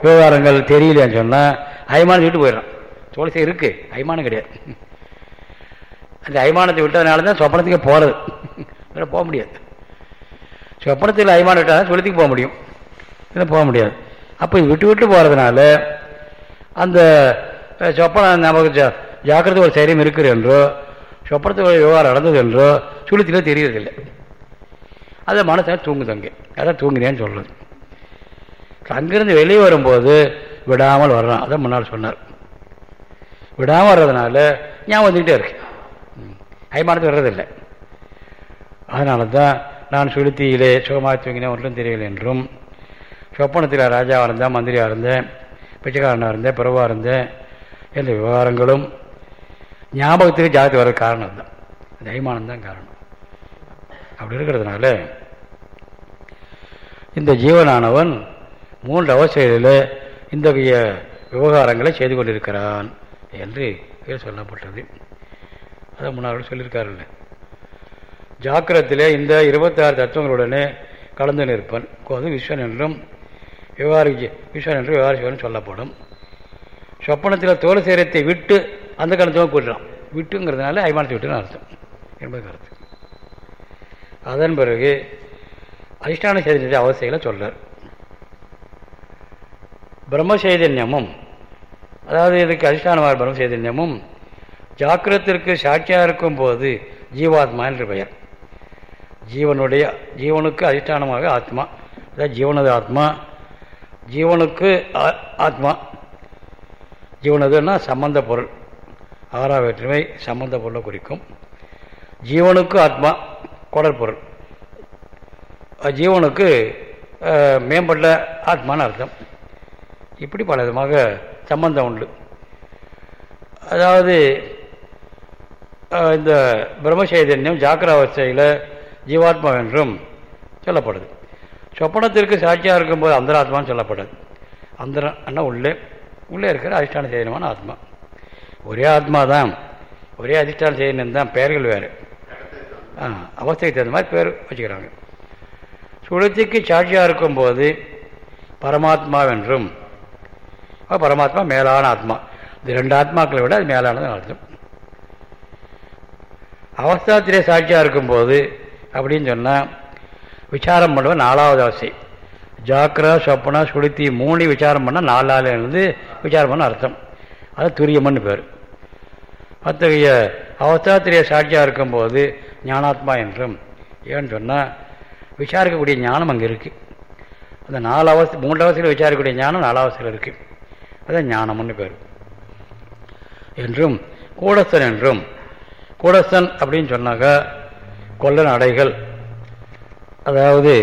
விவகாரங்கள் தெரியலைன்னு சொன்னால் அய்மானம் விட்டு போயிடும் துளசி இருக்குது அய்மானம் கிடையாது. அந்த அய்மானத்தை விட்டதுனால தான் சொப்பனத்துக்கே போகிறது வேறு போக முடியாது. சொப்பனத்தில் அய்மானம் விட்டால் தான் சுழத்துக்கு போக முடியும். இல்லை போக முடியாது. அப்போ விட்டு விட்டு போகிறதுனால அந்த சொப்பனம் நமக்கு ஜா ஜாக்கிரதை ஒரு சைரியம் இருக்கிற என்றோ சொப்பனத்தில் விவகாரம் நடந்தது என்றோ சுளுத்தில தெரியறதில்லை. அதை தூங்குது அங்கே அதான் தூங்குறேன்னு சொல்கிறது அங்கிருந்து வெளியே வரும்போது விடாமல் வர்றான். அதான் முன்னால் சொன்னார். விடாமல் வர்றதுனால ஞாபகம் வந்துக்கிட்டே இருக்கு. ஐமானத்து வர்றதில்லை. அதனால தான் நான் சுளுத்தியிலே சுகமாக தூங்கினேன். ஒன்றும் தெரியவில்லை என்றும் சொப்பனத்தில் ராஜாவாக இருந்தேன் மந்திரியாக இருந்தேன் பிச்சைக்காரனாக இருந்தேன் பிறவாக இருந்தேன் என்ற விவகாரங்களும் ஞாபகத்துக்கு ஜாதகத்துக்கு வர காரணம் தான் தைமானம் தான் காரணம். அப்படி இருக்கிறதுனால இந்த ஜீவனானவன் மூன்று அவசியத்தில் இந்த விவகாரங்களை செய்து கொண்டிருக்கிறான் என்று சொல்லப்பட்டது. அதை முன்னாள் சொல்லியிருக்காருல்ல. ஜாக்கிரத்தில் இந்த இருபத்தாறு தத்துவங்களுடனே கலந்து நிற்பன். அது விஸ்வன் என்றும் விவகாரி விஸ்வன் என்றும் விவகார சொல்லப்படும். சொப்பனத்தில் தோல் சேரத்தை விட்டு அந்த கணத்துவம் கூட்டுறான் விட்டுங்கிறதுனால அபிமானத்தை விட்டுன்னு அர்த்தம். என்பது கருத்து. அதன் பிறகு அதிஷ்டான சைதன்யத்தை அவசியங்களை சொல்கிறார் பிரம்ம சைதன்யமும் அதாவது இதுக்கு அதிஷ்டானமாக பிரம்ம சைதன்யமும் ஜாக்கிரத்திற்கு சாட்சியாக இருக்கும் போது ஜீவாத்மா என்று பெயர். ஜீவனுடைய ஜீவனுக்கு அதிஷ்டானமாக ஆத்மா அதாவது ஜீவனது ஆத்மா ஜீவனுக்கு ஆ- ஆத்மா. ஜீவனதுன்னா சம்பந்த பொருள். ஆறா வேற்றுமை சம்பந்த பொருளை குறிக்கும். ஜீவனுக்கு ஆத்மா குடற்பொருள் ஜீவனுக்கு மேம்பட்ட ஆத்மான்னு அர்த்தம். இப்படி பல விதமாக சம்பந்தம் உண்டு. அதாவது இந்த பிரம்மசைதன்யம் ஜாக்கிராவஸ்தையில் ஜீவாத்மா என்றும் சொல்லப்படுது. சொப்பனத்திற்கு சாட்சியாக இருக்கும்போது அந்தராத்மான்னு சொல்லப்படுது. அந்தரன்னா உள்ளே உள்ளே இருக்கிற அதிஷ்டான சைதனமான ஆத்மா. ஒரே ஆத்மா தான் ஒரே அதிஷ்டான செய்யணும் தான் பெயர்கள் வேறு. ஆ அவஸ்தைக்கு தகுந்த மாதிரி பேர் வச்சுக்கிறாங்க. சுளுத்திக்கு சாட்சியாக இருக்கும்போது பரமாத்மாவென்றும் பரமாத்மா மேலான ஆத்மா. இந்த ரெண்டு ஆத்மாக்களை விட அது மேலானது அர்த்தம். அவஸ்தாத்திலே சாட்சியாக இருக்கும்போது அப்படின்னு சொன்னால் விசாரம் பண்ணுவோம் நாலாவது அவசிய ஜாக்கிரா சொப்பனா சுளுத்தி மூணு விசாரம் பண்ணால் நாலு நாள் இருந்து விசாரம் பண்ண அர்த்தம். அது துரியம்னு பேர். அத்தகைய அவஸ்தாத்திரிய சாட்சியாக இருக்கும்போது ஞானாத்மா என்றும் ஏன்னு சொன்னால் விசாரிக்கக்கூடிய ஞானம் அங்கே இருக்குது அந்த நாலு அவஸ்தை மூன்று அவஸ்தையில் விசாரிக்கக்கூடிய ஞானம் நாலு அவஸ்தையில் இருக்குது அதான் ஞானம்னு பேர். என்றும் கூடஸ்தன் என்றும் கூடஸ்தன் அப்படின்னு சொன்னாக்கா கொல்லன் அடைகள். அதாவது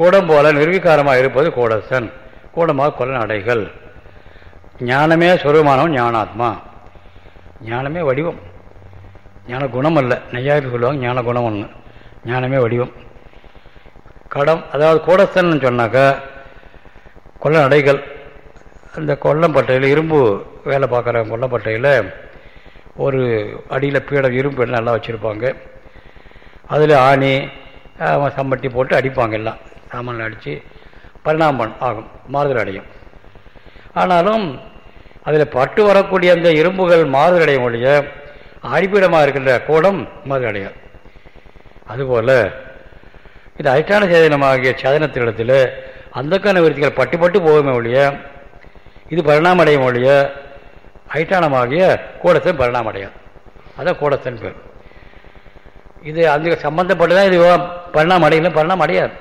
கூடம் போல நிர்வீகாரமாக இருப்பது கூடஸ்தன் கூடமாக கொல்லன் அடைகள். ஞானமே சொருமானவன் ஞானாத்மா. ஞானமே வடிவம். ஞான குணம் அல்ல. நெய்யாயிரம் சொல்லுவாங்க ஞான குணம் ஒன்று ஞானமே வடிவம். கடம் அதாவது கூடஸ்தன் சொன்னாக்கா கொல்ல நடைகள். அந்த கொல்லம்பட்டையில் இரும்பு வேலை பார்க்குற கொல்லப்பட்டையில் ஒரு அடியில் பீடம் இரும்பு எல்லாம் நல்லா வச்சுருப்பாங்க. அதில் ஆணி சம்பட்டி போட்டு அடிப்பாங்க எல்லாம். சாமான் அடித்து பரிணாமம் ஆகும் மாறுதல் அடையும். ஆனாலும் அதில் பட்டு வரக்கூடிய அந்த இரும்புகள் மாறுதடையும் ஒழிய அடிப்பிடமாக இருக்கின்ற கூடம் மாறுதல் அதுபோல் இது அதிஷ்டான சேதனமாகிய சேதனத்திடத்தில் அந்தக்கான விருத்திகள் பட்டு பட்டு போகுமே ஒழிய இது பரிணாமடையும் ஒழிய அதிஷ்டானமாகிய கூடத்தன் பரிணாமம் அதான் கூடத்தன் பேர். இது அந்த சம்பந்தப்பட்டு தான் இது பரிணாமம் அடையல பரிணாமம் அடையாது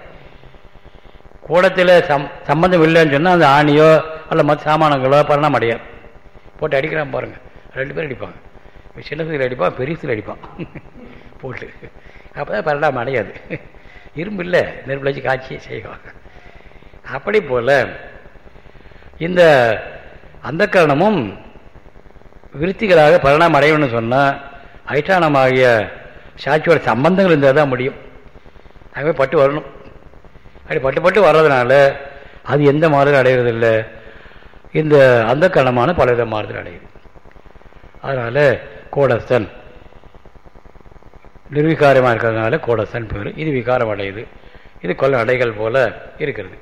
கூடத்தில் சம் சம்பந்தம் இல்லைன்னு சொன்னால் அந்த ஆணியோ அல்ல மற்ற சாமானங்களோ பரிணாமம் அடையாது போட்டு அடிக்கிறான் பாருங்கள் ரெண்டு பேரும் அடிப்பாங்க. சின்னத்தில் அடிப்பான் பெரியசில் அடிப்பான். போட்டு. அப்போ தான் பரிணாமம் அடையாது இரும்பு இல்லை நெருப்பில் வச்சு காய்ச்சி செய்வாங்க அப்படி போல் இந்த அந்த கரணமும் விருத்திகளாக பரிணாமம் அடையணும்னு சொன்னால் அதிஷ்டானமாகிய சாட்சியோட சம்பந்தங்கள் இருந்தால் தான் முடியும். அதுமாதிரி பட்டு வரணும். அப்படி பட்டு பட்டு வர்றதுனால அது எந்த மாறுதல் அடைகிறதில்லை இந்த அந்த கணமான பலவித மாறுதல் அடையுது. அதனால் கோடஸ்தன் நிர்விகாரமாக இருக்கிறதுனால கோடஸ்தன் பேர். இது விகாரம் அடையுது. இது கொள்ள அடைகள் போல இருக்கிறது.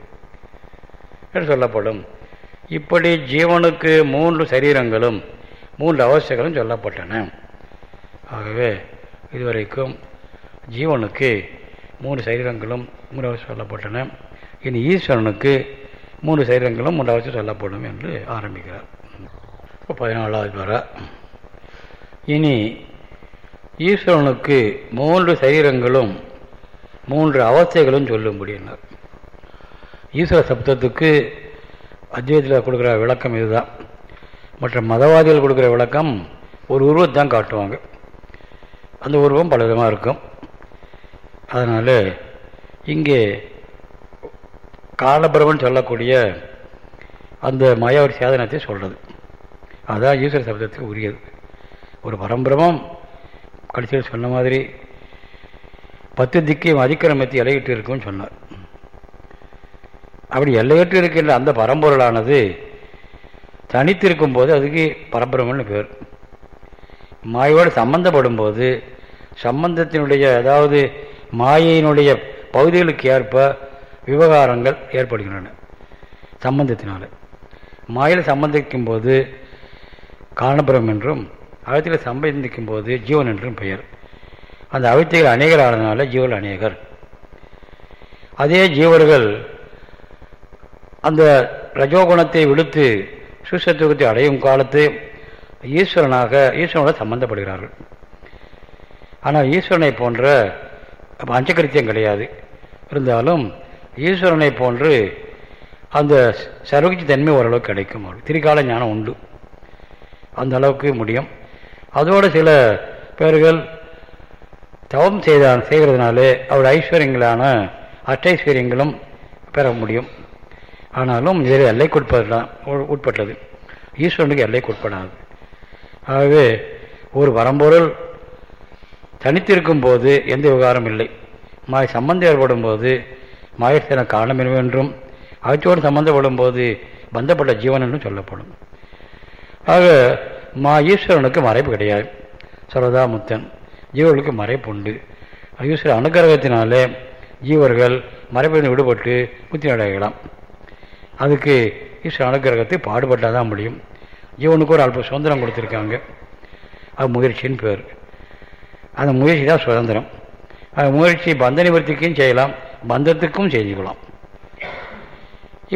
என்று சொல்லப்படும். இப்படி ஜீவனுக்கு மூன்று சரீரங்களும் மூன்று அவசியங்களும் சொல்லப்பட்டன. ஆகவே இதுவரைக்கும் ஜீவனுக்கு மூன்று சரீரங்களும் மூன்று அவசியம் சொல்லப்பட்டன. இனி ஈஸ்வரனுக்கு மூன்று சரீரங்களும் மூன்று வருஷம் சொல்லப்படும் என்று ஆரம்பிக்கிறார். இப்போ பதினாலாவது வர. இனி ஈஸ்வரனுக்கு மூன்று சரீரங்களும் மூன்று அவஸ்தைகளும் சொல்லும்படினார் ஈஸ்வர சப்தத்துக்கு அத்வைத்தில் கொடுக்குற விளக்கம் இதுதான். மற்ற மதவாதிகள் கொடுக்குற விளக்கம் ஒரு உருவத்தை தான் காட்டுவாங்க. அந்த உருவம் பல விதமாக இருக்கும். அதனால் இங்கே காலபிரமன் சொல்லக்கூடிய அந்த மாயாவரி சேதனத்தை சொல்கிறது அதுதான் ஈஸ்வர சப்தத்துக்கு உரியது. ஒரு பரம்பிரமம் கடைசியில் சொன்ன மாதிரி பத்து திக்கையும் அதிக்கிரமத்தை இலையிட்டு இருக்கும்னு சொன்னார். அப்படி எல்லையற்று இருக்கின்ற அந்த பரம்பொருளானது தனித்திருக்கும் போது அதுக்கு பரபிரமன்னு பேர். மாயோடு சம்பந்தப்படும் போது சம்பந்தத்தினுடைய அதாவது மாயையினுடைய பகுதிகளுக்கு ஏற்ப விவகாரங்கள் ஏற்படுகின்றன சம்பந்தத்தினால. மாயில் சம்பந்திக்கும் போது காரணபுரம் என்றும் அகத்தில் சம்பந்திக்கும் போது ஜீவன் என்றும் பெயர். அந்த அவித்தைகள் அநேகர் ஆனதுனால ஜீவர்கள் அநேகர். அதே ஜீவர்கள் அந்த ரஜோகுணத்தை விடுத்து சுசத்துவத்தை அடையும் காலத்து ஈஸ்வரனாக ஈஸ்வரனோட சம்பந்தப்படுகிறார்கள். ஆனால் ஈஸ்வரனை போன்ற பஞ்சகிருத்தியம் கிடையாது. இருந்தாலும் ஈஸ்வரனை போன்று அந்த சர்வகிச்சி தன்மை ஓரளவுக்கு கிடைக்கும் திரிகால ஞானம் உண்டு. அந்த அளவுக்கு முடியும். அதோடு சில பேர்கள் தவம் செய்த செய்கிறதுனாலே அவர் ஐஸ்வர்யங்களான அஷ்டைஸ்வரியங்களும் பெற முடியும். ஆனாலும் இதில் எல்லைக்குட்பதுதான் உட்பட்டது. ஈஸ்வரனுக்கு எல்லைக்குட்படாது ஆகவே ஒரு வரம்பொருள் தனித்திருக்கும் போது எந்த விவகாரம் இல்லை. மாய் சம்பந்தம் ஏற்படும் போது மாயத்தன காரணம் என்னவென்றும் அவற்றோடு சம்பந்தப்படும் போது பந்தப்பட்ட ஜீவன் என்றும் சொல்லப்படும். ஆக மா ஈஸ்வரனுக்கு மறைப்பு கிடையாது. சரதா முத்தன் ஜீவர்களுக்கு மறைப்பு உண்டு. ஈஸ்வர அனுகிரகத்தினாலே ஜீவர்கள் மறைப்பிலிருந்து விடுபட்டு முத்தி அடையலாம். அதுக்கு ஈஸ்வர அனுகிரகத்தை பாடுபட்டால் தான் முடியும். ஜீவனுக்கு ஒரு அல்ப சுதந்திரம் கொடுத்துருக்காங்க. அது முயற்சின்னு பேர். அந்த முயற்சி தான் சுதந்திரம். அந்த முயற்சி பந்த நிவர்த்திக்கும் செய்யலாம். பந்தத்துக்கும் செஞ்சுக்கலாம்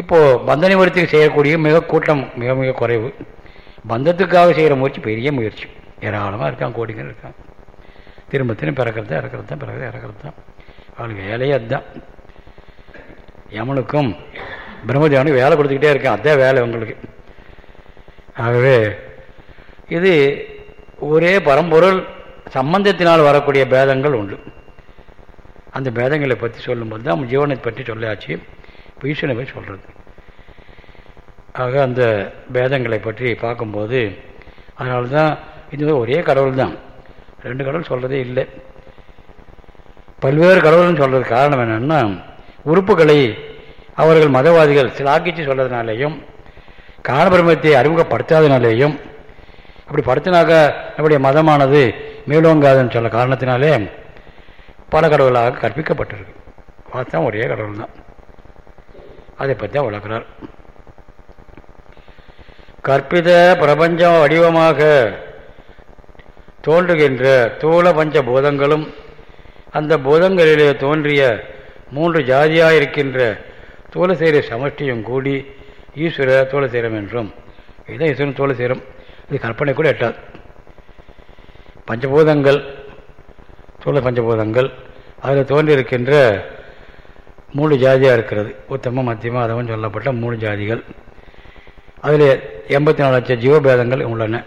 இப்போது பந்த நிவர்த்திக்கு செய்யக்கூடிய மிக கூட்டம் மிக மிக குறைவு. பந்தத்துக்காக செய்கிற முயற்சி பெரிய முயற்சி. ஏராளமாக இருக்கான் கோடிகள் இருக்கான் திரும்ப திரும்ப பிறக்கிறது தான் இறக்கிறது தான் பிறகு இறக்கிறது. தான் அவளுக்கு வேலையே அதுதான். யமனுக்கும் பிரம்மதேவனுக்கு வேலை கொடுத்துக்கிட்டே இருக்கேன். அதுதான் வேலை உங்களுக்கு. ஆகவே இது ஒரே பரம்பொருள். சம்பந்தத்தினால் வரக்கூடிய பேதங்கள் உண்டு. அந்த பேதங்களை பற்றி சொல்லும்போது தான் ஜீவனை பற்றி சொல்லாச்சு. ஈஸ்வரனை பற்றி சொல்கிறது ஆக அந்த பேதங்களை பற்றி பார்க்கும்போது அதனால தான் இது ஒரே கடவுள் தான் ரெண்டு கடவுள் சொல்கிறதே இல்லை. பல்வேறு கடவுள்னு சொல்கிறது காரணம் என்னென்னா உறுப்புகளை அவர்கள் மதவாதிகள் சிலாக்கிச்சு சொல்கிறதுனாலேயும் காரணபிரமத்தை அறிமுகப்படுத்தாதனாலேயும் அப்படி படுத்தினாக்க நம்முடைய மதமானது மேலோங்காதுன்னு சொல்ல காரணத்தினாலே பல கடவுளாக கற்பிக்கப்பட்டிருக்கு. பார்த்தா ஒரே கடவுள் தான் அதை பற்றி தான் விளக்குறார். கற்பித பிரபஞ்சம் வடிவமாக தோன்றுகின்ற தூள பஞ்ச பூதங்களும் அந்த பூதங்களிலே தோன்றிய மூன்று ஜாதியாக இருக்கின்ற தோலசேர சமஷ்டியும் கூடி ஈஸ்வர தோலசேரம் என்றும் இதுதான் ஈஸ்வரன் தோலசேரம் இது கற்பனை கூட எட்டாது. பஞ்சபூதங்கள் தோல பஞ்சபூதங்கள். அதில் தோன்றியிருக்கின்ற மூணு ஜாதியாக இருக்கிறது. உத்தம மத்தியம அதவன் சொல்லப்பட்ட மூணு ஜாதிகள். அதில் எண்பத்தி நாலு லட்சம் ஜீவபேதங்கள் உள்ளன.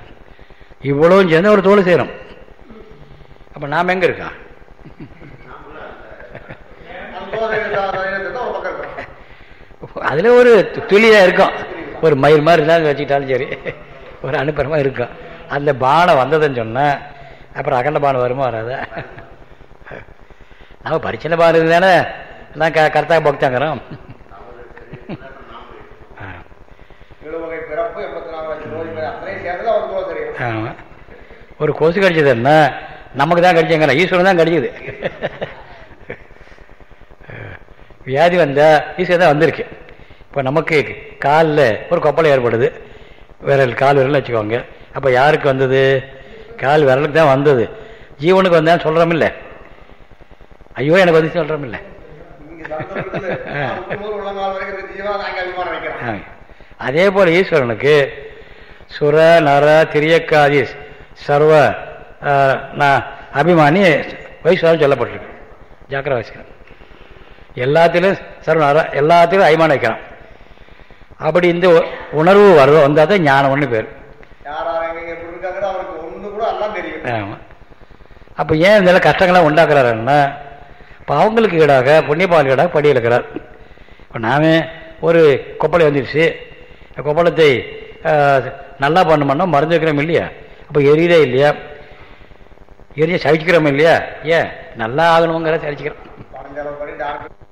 இவ்வளவும் சேர்ந்து ஒரு தோல் செய்கிறோம் அப்போ நாம் எங்கே இருக்கா? அதில் ஒரு துளியாக இருக்கும். ஒரு மயில் மாதிரி இருந்தாலும் வச்சுக்கிட்டாலும் சரி. ஒரு அனுப்புறமா இருக்கும். அந்த பானம் வந்ததுன்னு சொன்னால் அப்புறம் அகண்ட பானை வருமா வராத? நம்ம பரிச்சனை பானம் தானே நான் க கரெக்டாக பக்தாங்கிறோம்.
போல
ஆமாம் ஒரு கொசு கடிச்சதுன்னா நமக்கு தான் கடிச்சாங்க ஈஸ்வரன் தான் கடிச்சது வியாதி வந்தால் ஈஸ்வரன் தான் வந்திருக்கு. இப்போ நமக்கு காலில் ஒரு கொப்பளை ஏற்படுது. விரல் கால் விரல் வச்சுக்கோங்க. அப்போ யாருக்கு வந்தது? கால் விரலுக்கு தான் வந்தது. ஜீவனுக்கு வந்தான்னு சொல்கிறோமில்ல
ஜீவா நாங்க அபிமானம் வைக்கிறோம்
ஆ. அதே போல ஈஸ்வரனுக்கு சுர நர திரியக்காதி சர்வ அபிமானி வைஸ்வரன் சொல்லப்பட்டிருக்கு. ஜாக்கிர வச்சுக்கிறேன் எல்லாத்திலும் சர்வ நர எல்லாத்திலும் அபிமானம் வைக்கிறான் அப்படி இந்த உணர்வு வருது வந்தால் தான் ஞானம் ஒன்று பேர். ஆமாம் அப்போ ஏன் இந்த கஷ்டங்கள்லாம் உண்டாக்குறாருன்னா இப்போ அவங்களுக்கு ஈடாக புண்ணியபால் ஈடாக படி இழக்கிறார் இப்போ நாமே ஒரு கொப்பளை வந்துடுச்சு கொப்பளத்தை நல்லா பண்ணோம்னா மருந்து வைக்கிறோம் இல்லையா? அப்போ எரியதே இல்லையா? எரிய சகிச்சுக்கிறோம் இல்லையா? ஏன்? நல்லா ஆகணுங்கிற சகிச்சுக்கிறோம்
பண்ணி டாக்டர்